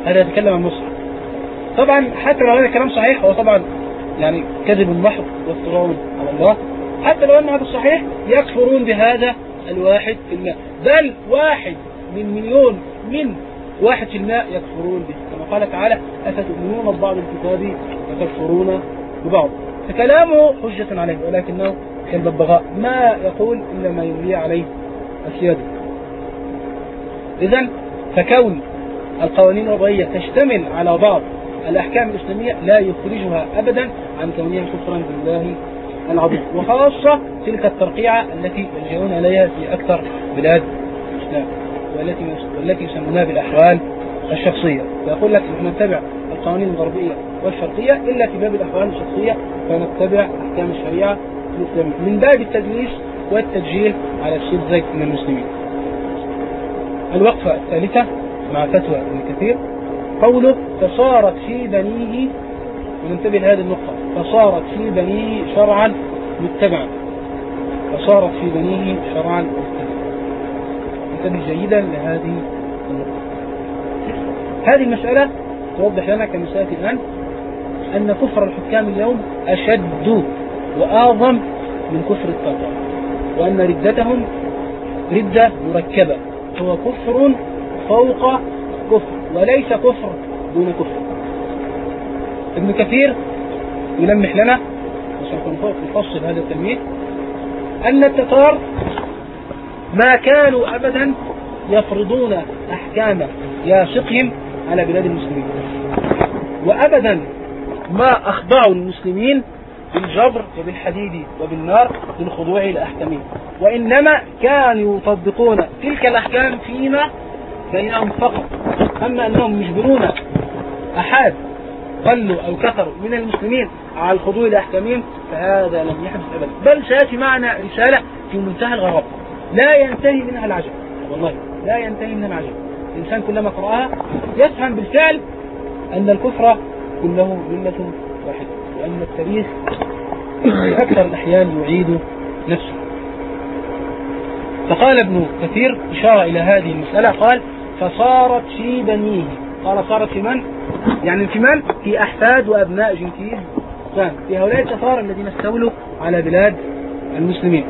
هذا يتكلم عن مصر. طبعا حتى لو هذا الكلام صحيح هو طبعا يعني كذب محض وافتراء على الله. حتى لو أن هذا صحيح يكفرون بهذا الواحد في الماء. بل واحد من مليون من واحد في الماء يكفرون به. كما قال تعالى أفتؤمنون ببعض الكتاب وتكفرون ببعض. فكلامه حجة عليه ولكنه كالببغاء ما يقول إلا ما يملي عليه السيادة إذا فكون القوانين الوضعية تشتمل على بعض الأحكام الإسلامية لا يخرجها أبدا عن كونها كفرا بالله العظيم. وخاصة تلك الترقيعة التي يلجؤون إليها في أكثر بلاد الإسلام والتي والتي يسمونها بالأحوال الشخصية. فيقول لك نحن نتبع القوانين الغربية والشرقية إلا في باب الأحوال الشخصية فنتبع أحكام الشريعة الإسلامية. من باب التدليس والتسجيل على الشذ من المسلمين. الوقفة الثالثة مع فتوى ابن كثير. قوله فصارت في بنيه وننتبه لهذه النقطة فصارت في بنيه شرعا متبعا. فصارت في بنيه شرعا متبعا. انتبه جيدا لهذه النقطة. هذه المسألة توضح لنا كما سيأتي الآن أن كفر الحكام اليوم أشد وأعظم من كفر التتار وأن ردتهم ردة مركبة. هو كفر فوق كفر وليس كفر دون كفر. ابن كثير يلمح لنا وسوف نفصل هذا التلميح أن التتار ما كانوا أبدا يفرضون أحكام ياسقهم على بلاد المسلمين. وأبدا ما أخضعوا المسلمين بالجبر وبالحديد وبالنار للخضوع لأحكامهم وإنما كانوا يطبقون تلك الأحكام فيما بينهم فقط. أما أنهم يجبرون أحد قلوا أو كثروا من المسلمين على الخضوع لأحكامهم فهذا لم يحدث أبدا. بل سيأتي معنا رسالة في منتهى الغرابة. لا ينتهي منها العجب. والله لا ينتهي منها العجب. الإنسان كلما قرأها يفهم بالفعل أن الكفر كله ملة واحدة وأن التاريخ في أكثر الأحيان يعيد نفسه. فقال ابن كثير إشارة إلى هذه المسألة قال فصارت في بنيه. قال صارت في من؟ يعني في من؟ في أحفاد وأبناء جنكيز. فهم في هؤلاء التتار الذين استولوا على بلاد المسلمين.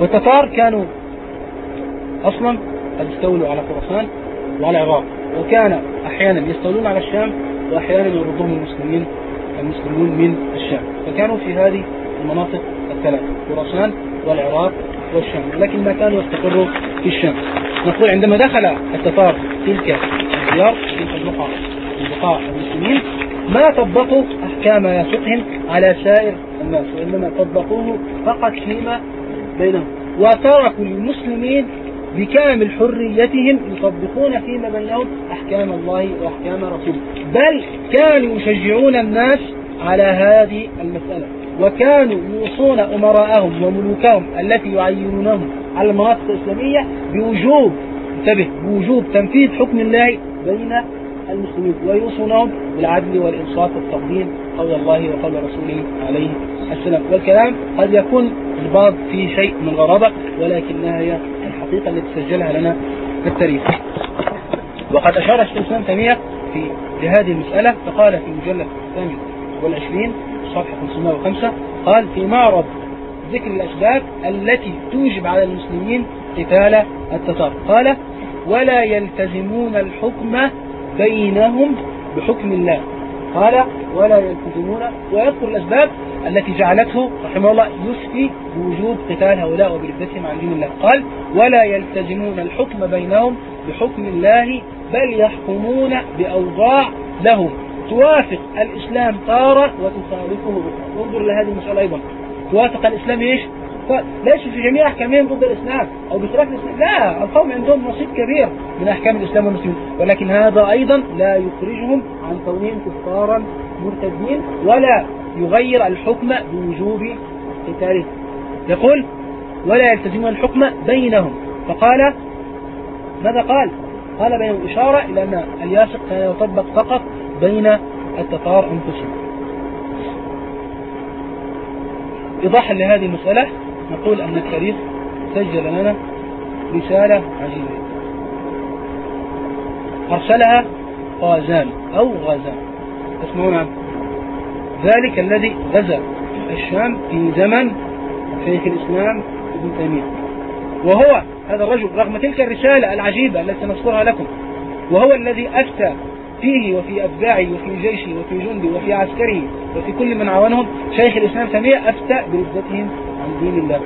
والتتار كانوا أصلا قد استولوا على خراسان وعلى العراق وكان أحيانا يستولون على الشام وأحيانا يردهم المسلمين المسلمون من الشام. فكانوا في هذه المناطق الثلاث خراسان والعراق والشام ولكن ما كانوا يستقروا في الشام. نقول عندما دخل التتار تلك الديار تلك البقعة بقاع المسلمين ما طبقوا أحكام ياسقهم على سائر الناس وإنما طبقوه فقط فيما بينهم. وتركوا المسلمين بكامل حريتهم يطبقون فيما بينهم أحكام الله وأحكام رسوله. بل كانوا يشجعون الناس على هذه المسألة. وكانوا يوصون أمراءهم وملوكهم التي يعينونهم على المناطق الإسلامية بوجوب انتبه بوجوب تنفيذ حكم الله بين المسلمين. ويوصونهم بالعدل والإنصاف والتقديم قول الله وقول رسوله عليه السلام. والكلام قد يكون البعض فيه شيء من غرابة ولكنها هي الحقيقة التي سجلها لنا في التاريخ. وقد أشار الشيخ الإسلام تيمية في لهذه المسألة فقال في المجلد الثامن والعشرين صفحة 505 قال في معرض ذكر الأسباب التي توجب على المسلمين قتال التتار. قال ولا يلتزمون الحكم بينهم بحكم الله. قال ولا يلتزمون ويذكر الأسباب التي جعلته رحمه الله يفتي بوجوب قتال هؤلاء وبردتهم عن دين الله. قال ولا يلتزمون الحكم بينهم بحكم الله بل يحكمون بأوضاع لهم. توافق الإسلام تارة وتخالفه. بكرة انظر لهذه المسألة أيضا. توافق الإسلام إيش؟ ليس في جميع أحكامهم ضد الإسلام؟ أو بخلاف الإسلام؟ لا القوم عندهم نصيب كبير من أحكام الإسلام والمسلمين. ولكن هذا أيضا لا يخرجهم عن كونهم كفارا مرتدين ولا يغير الحكم بوجوب قتاله يقول ولا يلتزمون الحكم بينهم فقال ماذا قال؟ قال بينهم إشارة إلى أن الياسق كان يطبق فقط بين التتار أنفسهم. إيضاحا لهذه المسألة نقول أن التاريخ سجل لنا رسالة عجيبة. أرسلها غازان أو غازان. عنه ذلك الذي غزا الشام في زمن شيخ الإسلام ابن تيمية. وهو هذا الرجل رغم تلك الرسالة العجيبة التي سنذكرها لكم وهو الذي أفتى فيه وفي أتباعه وفي جيشه وفي جنده وفي عسكره وفي كل من عاونهم شيخ الإسلام تيمية أفتى بردتهم عن دين الله.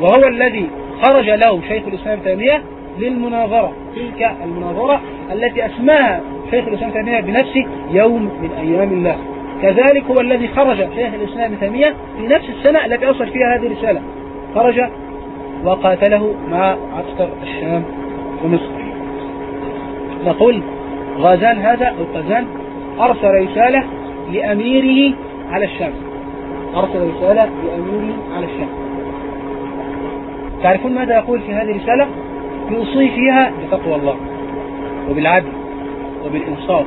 وهو الذي خرج له شيخ الإسلام تيمية للمناظرة. تلك المناظرة التي أسماها شيخ الإسلام تيمية بنفسه يوم من أيام الله. كذلك هو الذي خرج شيخ الإسلام تيمية في نفس السنة التي أوصل فيها هذه الرسالة. خرج وقاتله مع عسكر الشام ومصر. نقول غازان هذا أو غازان أرسل رسالة لأميره على الشام. أرسل رسالة لأميره على الشام. تعرفون ماذا يقول في هذه الرسالة؟ يوصي فيها بتقوى الله وبالعدل وبالإنصاف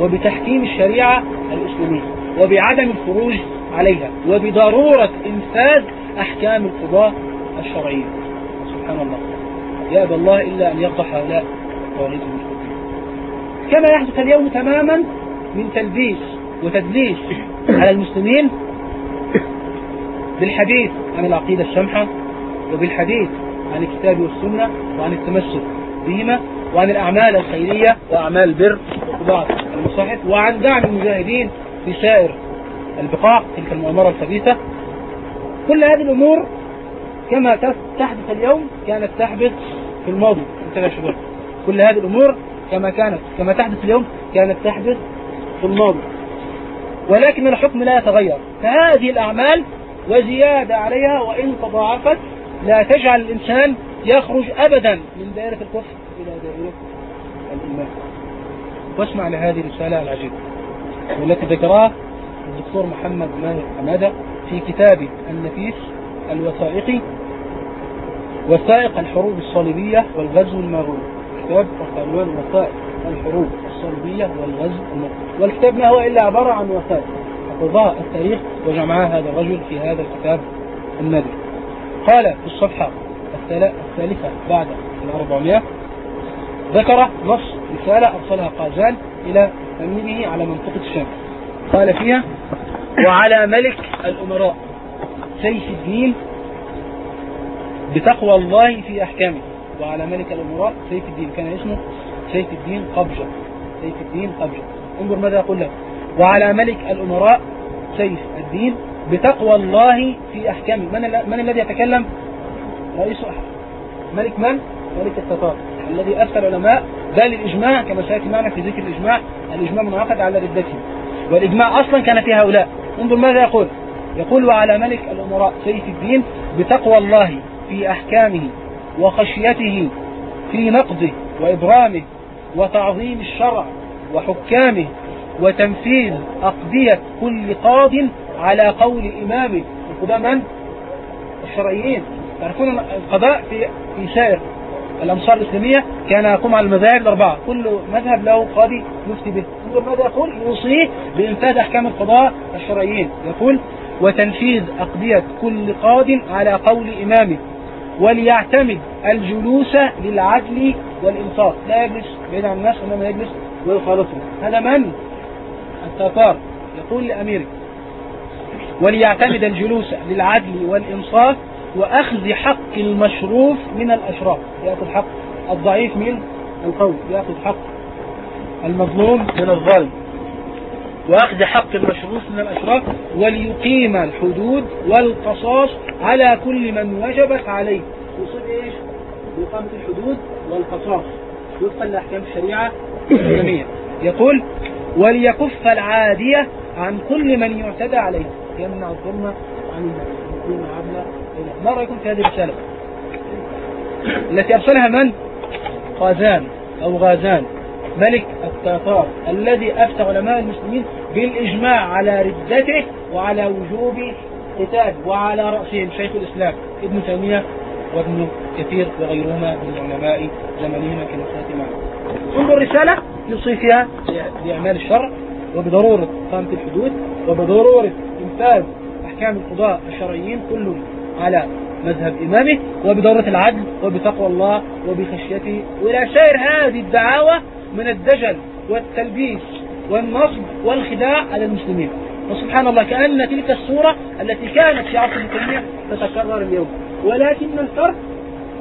وبتحكيم الشريعة الإسلامية وبعدم الخروج عليها وبضرورة إنفاذ أحكام القضاء الشرعية. سبحان الله. يأبى الله إلا أن يفضح هؤلاء طواغيت كما يحدث اليوم تماما من تلبيس وتدليس على المسلمين بالحديث عن العقيدة السمحة وبالحديث عن الكتاب والسنة وعن التمسك بهما وعن الأعمال الخيرية وأعمال البر وطباعة المصاحف وعن دعم المجاهدين في سائر البقاع تلك المؤامرة الخبيثة. كل هذه الأمور كما تحدث اليوم كانت تحدث في الماضي. انتبه شباب. كل هذه الأمور كما كانت كما تحدث اليوم كانت تحدث في الماضي. ولكن الحكم لا يتغير. فهذه الأعمال وزيادة عليها وإن تضاعفت لا تجعل الإنسان يخرج أبدا من دائرة الكفر إلى دائرة الإيمان. واسمع لهذه الرسالة العجيبة والتي ذكرها الدكتور محمد ماهر حمادة في كتابه النفيس الوثائقي وثائق الحروب الصليبية والغزو المغول كتاب وثائق الحروب الصليبية والغزو المغول والكتاب ما هو إلا عبارة عن وثائق. حفظها التاريخ وجمعها هذا الرجل في هذا الكتاب النادر قال في الصفحة الثالثة بعد الأربعمائة ذكر نص رسالة أرسلها قازان إلى أميره على منطقة الشام. قال فيها وعلى ملك الأمراء سيف الدين بتقوى الله في أحكامه. وعلى ملك الأمراء سيف الدين. كان اسمه سيف الدين قبجة. سيف الدين قبجة. انظر ماذا يقول له وعلى ملك الأمراء سيف الدين بتقوى الله في أحكامه. من, من الذي يتكلم؟ رئيس ملك من؟ ملك التتار. الذي أفتى العلماء. بل الإجماع كما سيأتي معنا في ذكر الإجماع. الإجماع منعقد على ردته. والإجماع أصلا كان في هؤلاء. انظر ماذا يقول. يقول وعلى ملك الأمراء سيف الدين بتقوى الله في أحكامه وخشيته في نقضه وإبرامه وتعظيم الشرع وحكامه وتنفيذ أقضية كل قاض على قول إمامه القضاء من؟ الشرعيين. تعرفون القضاء في في سائر الأمصار الإسلامية؟ كان يقوم على المذاهب الأربعة. كل مذهب له قاضي يفتي به. انظر ماذا يقول؟ يوصيه بإنفاذ أحكام القضاء الشرعيين. يقول وتنفيذ أقضية كل قاض على قول إمامه وليعتمد الجلوس للعدل والإنصاف. لا يجلس بعيد عن الناس إنما يجلس ويخالطهم. هذا من؟ التتار. يقول لأميره وليعتمد الجلوس للعدل والإنصاف وأخذ حق المشروف من الأشراف. يأخذ حق الضعيف من القوي يأخذ حق المظلوم من الظالم. وأخذ حق المشروف من الأشراف وليقيم الحدود والقصاص على كل من وجبت عليه. يصير إيش؟ بإقامة الحدود والقصاص. وفقا لأحكام الشريعة الإسلامية. يقول وليكف العادية عن كل من يعتدى عليه. يمنع الظلم عن الناس يكون عدلا ما رأيكم في هذه الرسالة؟ التي أرسلها من؟ غازان أو غازان. ملك التتار الذي أفتى علماء المسلمين بالإجماع على ردته وعلى وجوب قتال وعلى رأسهم. شيخ الإسلام ابن تيمية وابن كثير وغيرهما من علماء زمنهما سيأتي معنا انظر رسالة يوصي فيها بأعمال الشرع وبضرورة إقامة الحدود وبضرورة إنفاذ أحكام القضاء الشرعيين كلهم على مذهب إمامه وبضرورة العدل وبتقوى الله وبخشيته. وإلى سائر هذه الدعاوى من الدجل والتلبيس والنصب والخداع على المسلمين. وسبحان الله كأن تلك الصورة التي كانت في عصر التنمية تتكرر اليوم. ولكن الفرق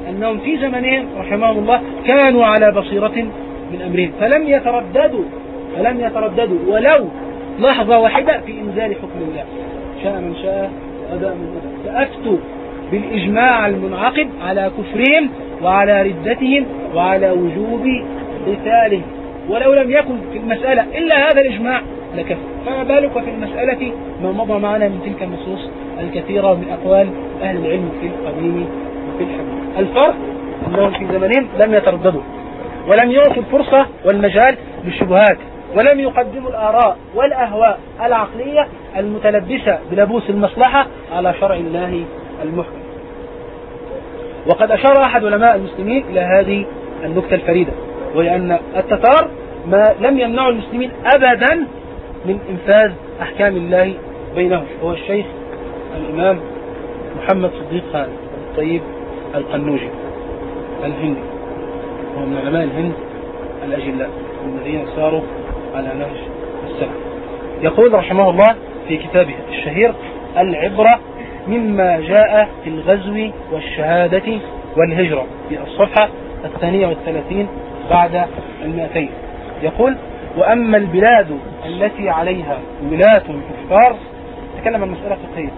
أنهم في زمنهم رحمهم الله كانوا على بصيرة من أمرهم فلم يترددوا فلم يترددوا. ولو لحظة واحدة في إنزال حكم الله. شاء من شاء وأبى من أبى. فأفتوا بالإجماع المنعقد على كفرهم وعلى ردتهم وعلى وجوب قتالهم. ولو لم يكن في المسألة إلا هذا الإجماع لكفى. فما بالك في المسألة ما مضى معنا من تلك النصوص الكثيرة من أقوال أهل العلم في القديم وفي الحديث. الفرق أنهم في زمنهم لم يترددوا. ولم يعطوا الفرصة والمجال للشبهات ولم يقدموا الآراء والأهواء العقلية المتلبسة بلبوس المصلحة على شرع الله المحكم. وقد أشار أحد علماء المسلمين إلى هذه النكتة الفريدة وهي أن التتار ما لم يمنعوا المسلمين أبدا من إنفاذ أحكام الله بينهم هو الشيخ الإمام محمد صديق خان الطيب القنوجي الهندي. وهو من علماء الهند الأجلاء الذين ساروا على نهج السلف. يقول رحمه الله في كتابه الشهير العبرة مما جاء في الغزو والشهادة والهجرة في الصفحة الثانية والثلاثين بعد المئتين. يقول وأما البلاد التي عليها ولاة كفار تكلم عن مسألة فقهية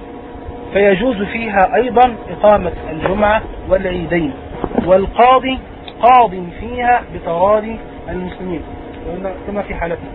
فيجوز فيها أيضا إقامة الجمعة والعيدين والقاضي قاض فيها بتراضي المسلمين. كما في حالتنا.